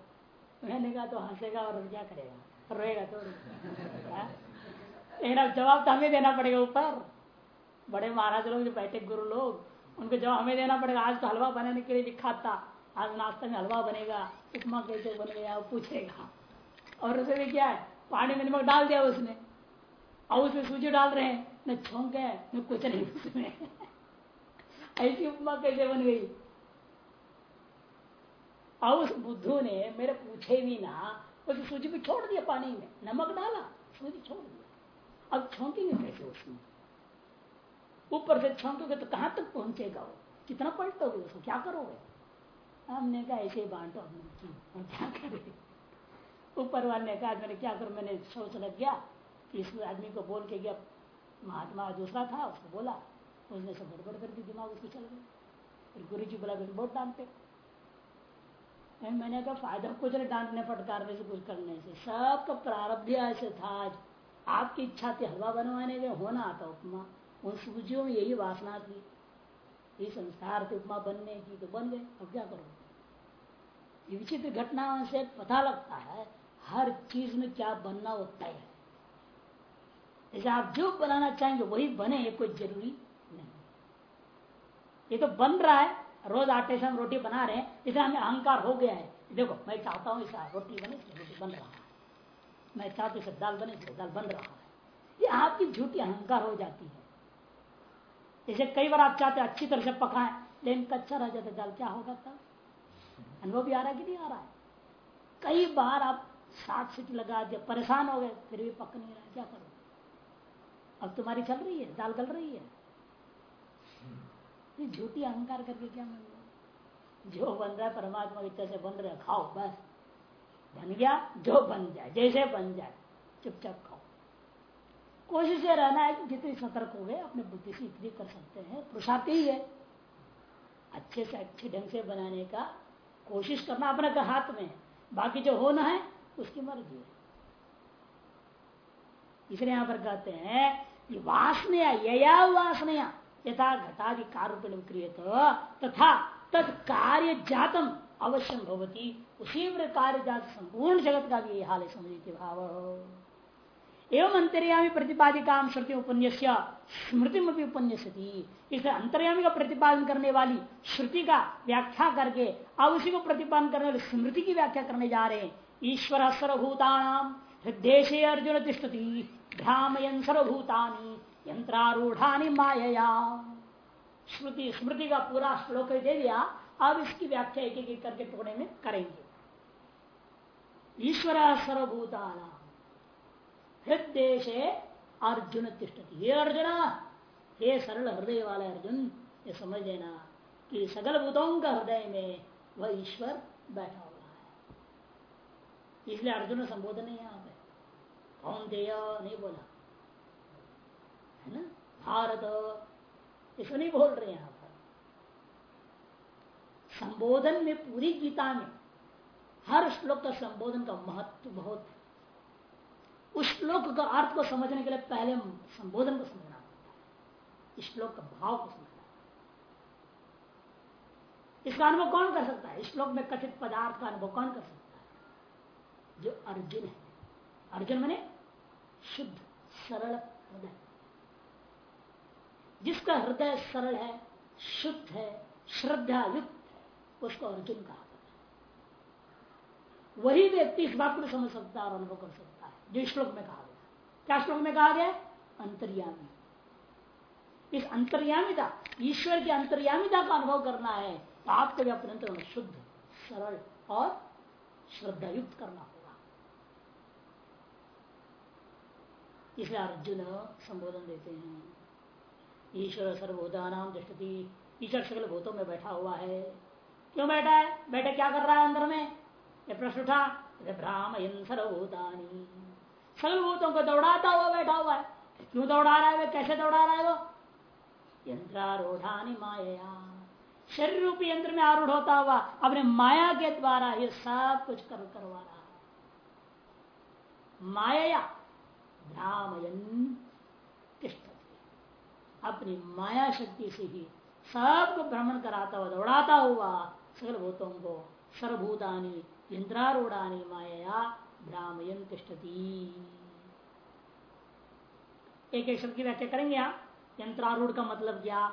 मैंने कहा तो हंसेगा और क्या करेगा? रोएगा तो हाँ? लेकिन जवाब तो हमें देना पड़ेगा ऊपर। बड़े महाराज लोग जो बैठे, गुरु लोग उनको जवाब हमें देना पड़ेगा, आज तो हलवा बनाने के लिए लिखा था आज नाश्ते में हलवा बनेगा, उपमा कैसे बन गया, वो पूछेगा। और उसे भी क्या है? पानी में नमक डाल दिया उसने। और उसमें सूजी डाल रहे हैं, न छोंक है, न कुछ नहीं उसमें। ऐसी उपमा कैसे बन गई? और उस बुद्धू ने मेरे पूछे भी ना, उस सूजी को छोड़ दिया पानी में, नमक डाला, सूजी छोड़ दिया। अब छोंकेंगे कैसे उसमें? ऊपर से छोंकोगे तो कहाँ तक पहुंचेगा वो? कितना पलटोगे उसको? क्या करोगे? हमने कहा, ऐसे ही बांटो हमने क्या करे? ऊपर वाले ने कहा, मैंने क्या करूँ? मैंने सोच लग गया कि इस आदमी को बोल के गया, महात्मा दूसरा था, उसको बोला। उसने सब गड़बड़ करके दिमाग उसको चल गया फिर गुरु जी बोला फिर बहुत डांटते? मैंने कहा, फ़ायदा कुछ नहीं, डांटने फटकारने से, कुछ करने से। सबका प्रारब्ध ऐसे था आज। आपकी इच्छा थी, हलवा बनवाने के, होना आता उपमा। उन सूचियों में यही वासना थी, ये संस्कार थे उपमा बनने की तो बन गए, अब क्या करोगे? विचित्र घटनाओं से पता लगता है, हर चीज़ में क्या बनना तय है। जैसे आप जो बनाना चाहेंगे, वही बने, ये कोई ज़रूरी नहीं। ये तो बन रहा है, रोज आटे से हम रोटी बना रहे हैं इसे हमें अहंकार हो गया है। देखो, मैं चाहता हूँ इसे रोटी बने इसे रोटी बन रहा है। मैं चाहता हूँ दाल बने इसे दाल बन रहा है। ये आपकी झूठी अहंकार हो जाती है। जैसे कई बार आप चाहते अच्छी तरह से पकाएँ, लेकिन कच्चा रह जाता दाल क्या होगा तब? अनुभव भी आ रहा है कि नहीं आ रहा है? कई बार आप सात सीट लगा दिया, परेशान हो गए, फिर भी पक नहीं रहा क्या करो? अब तुम्हारी चल रही है, दाल गल रही है। झूठी अहंकार करके क्या मिल जो बन रहा है परमात्मा की इच्छा से बन रहा है, खाओ, बस। बन गया, जो बन जाए, जैसे बन जाए, चुपचाप खाओ। कोशिश ये रहना है कि जितनी सतर्क हो गए, अपने बुद्धि से इतनी कर सकते हैं। पुरुषार्थ ही है। अच्छे से अच्छे ढंग से बनाने का कोशिश करना अपने का हाथ में है। बाकी जो होना है, उसकी मर्ज़ी है। इसलिए यहाँ पर कहते हैं ये वासनया, यया वासनया यथा घटादि कार्य क्रिय तथा तद कार्य जातम अवश्य भवती। उसी कार्य जात संपूर्ण जगत का भी हाल है समझे भाव। एवं अंतर्यामी प्रतिपादिका श्रुति उपन्यास स्मृति में उपन्यासती इसे अंतर्यामी का प्रतिपादन करने वाली श्रुति का व्याख्या करके अब उसी को प्रतिपादन करने वाली स्मृति की व्याख्या करने जा रहे हैं। ईश्वर सर्वभूतानाम हृदय अर्जुन तिष्ठति, भ्रामयन सर्वभूतानी यंत्रारूढ़ानी माया स्मृति स्मृति का पूरा श्लोक दे दिया, अब इसकी व्याख्या एक एक करके टुकड़े में करेंगे। ईश्वर सर्वभूतानाम हृदय अर्जुन तिष्ठति। ये अर्जुन, हे सरल हृदय वाले अर्जुन, ये समझ लेना कि सकल भूतों का हृदय में वह ईश्वर बैठा हुआ है। इसलिए अर्जुन संबोधन नहीं यहाँ पे। कौन दे नहीं बोला। है ना? भारत। इसको नहीं बोल रहे यहाँ पर। संबोधन में पूरी गीता में हर श्लोक का संबोधन का महत्व बहुत है। उस श्लोक का अर्थ को समझने के लिए पहले संबोधन को समझना पड़ता है। श्लोक का भाव को समझना इसका अनुभव कौन कर सकता है? श्लोक में कथित पदार्थ का अनुभव कौन कर सकता है? जो अर्जुन है। अर्जुन मैंने शुद्ध, सरल हृदय। जिसका हृदय सरल है, शुद्ध है श्रद्धा युक्त है, उसको अर्जुन कहा वही व्यक्ति इस बात को समझ सकता है और अनुभव कर सकता जो श्लोक में कहा गया। क्या श्लोक में कहा गया? अंतर्यामी। इस अंतर्यामिता, ईश्वर की अंतर्यामिता का अनुभव करना है तो आपको भी अपने शुद्ध, सरल और श्रद्धायुक्त करना होगा। इसलिए अर्जुन संबोधन देते हैं, ईश्वर सर्वभूतानाम दृष्टि ईश्वर सकल भूतों में बैठा हुआ है। क्यों बैठा है? बैठे क्या कर रहा है अंदर में? ये प्रश्न उठा भ्रामयन सर्वभूतानी। सकल भूतों को दौड़ाता हुआ बैठा हुआ है। क्यों दौड़ा रहा है कैसे दौड़ा रहा है वो? यंत्रारूढ़ानी माया। शरीर रूपी यंत्र में आरूढ़ होता हुआ अपने माया के द्वारा ये सब कुछ कर करवा रहा है। माया भ्रामयन अपनी माया शक्ति से ही सबको भ्रमण कराता हुआ, दौड़ाता हुआ सकल भूतों को सर्वभूतानी, यंत्रारूढ़ानी माया तिष्ठती। एक एक शब्द की व्याख्या करेंगे आप। यंत्रारूढ़ का मतलब क्या?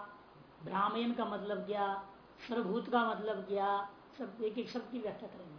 भ्रामयन का मतलब क्या? सर्वभूत का मतलब क्या? सब एक एक शब्द की व्याख्या करेंगे।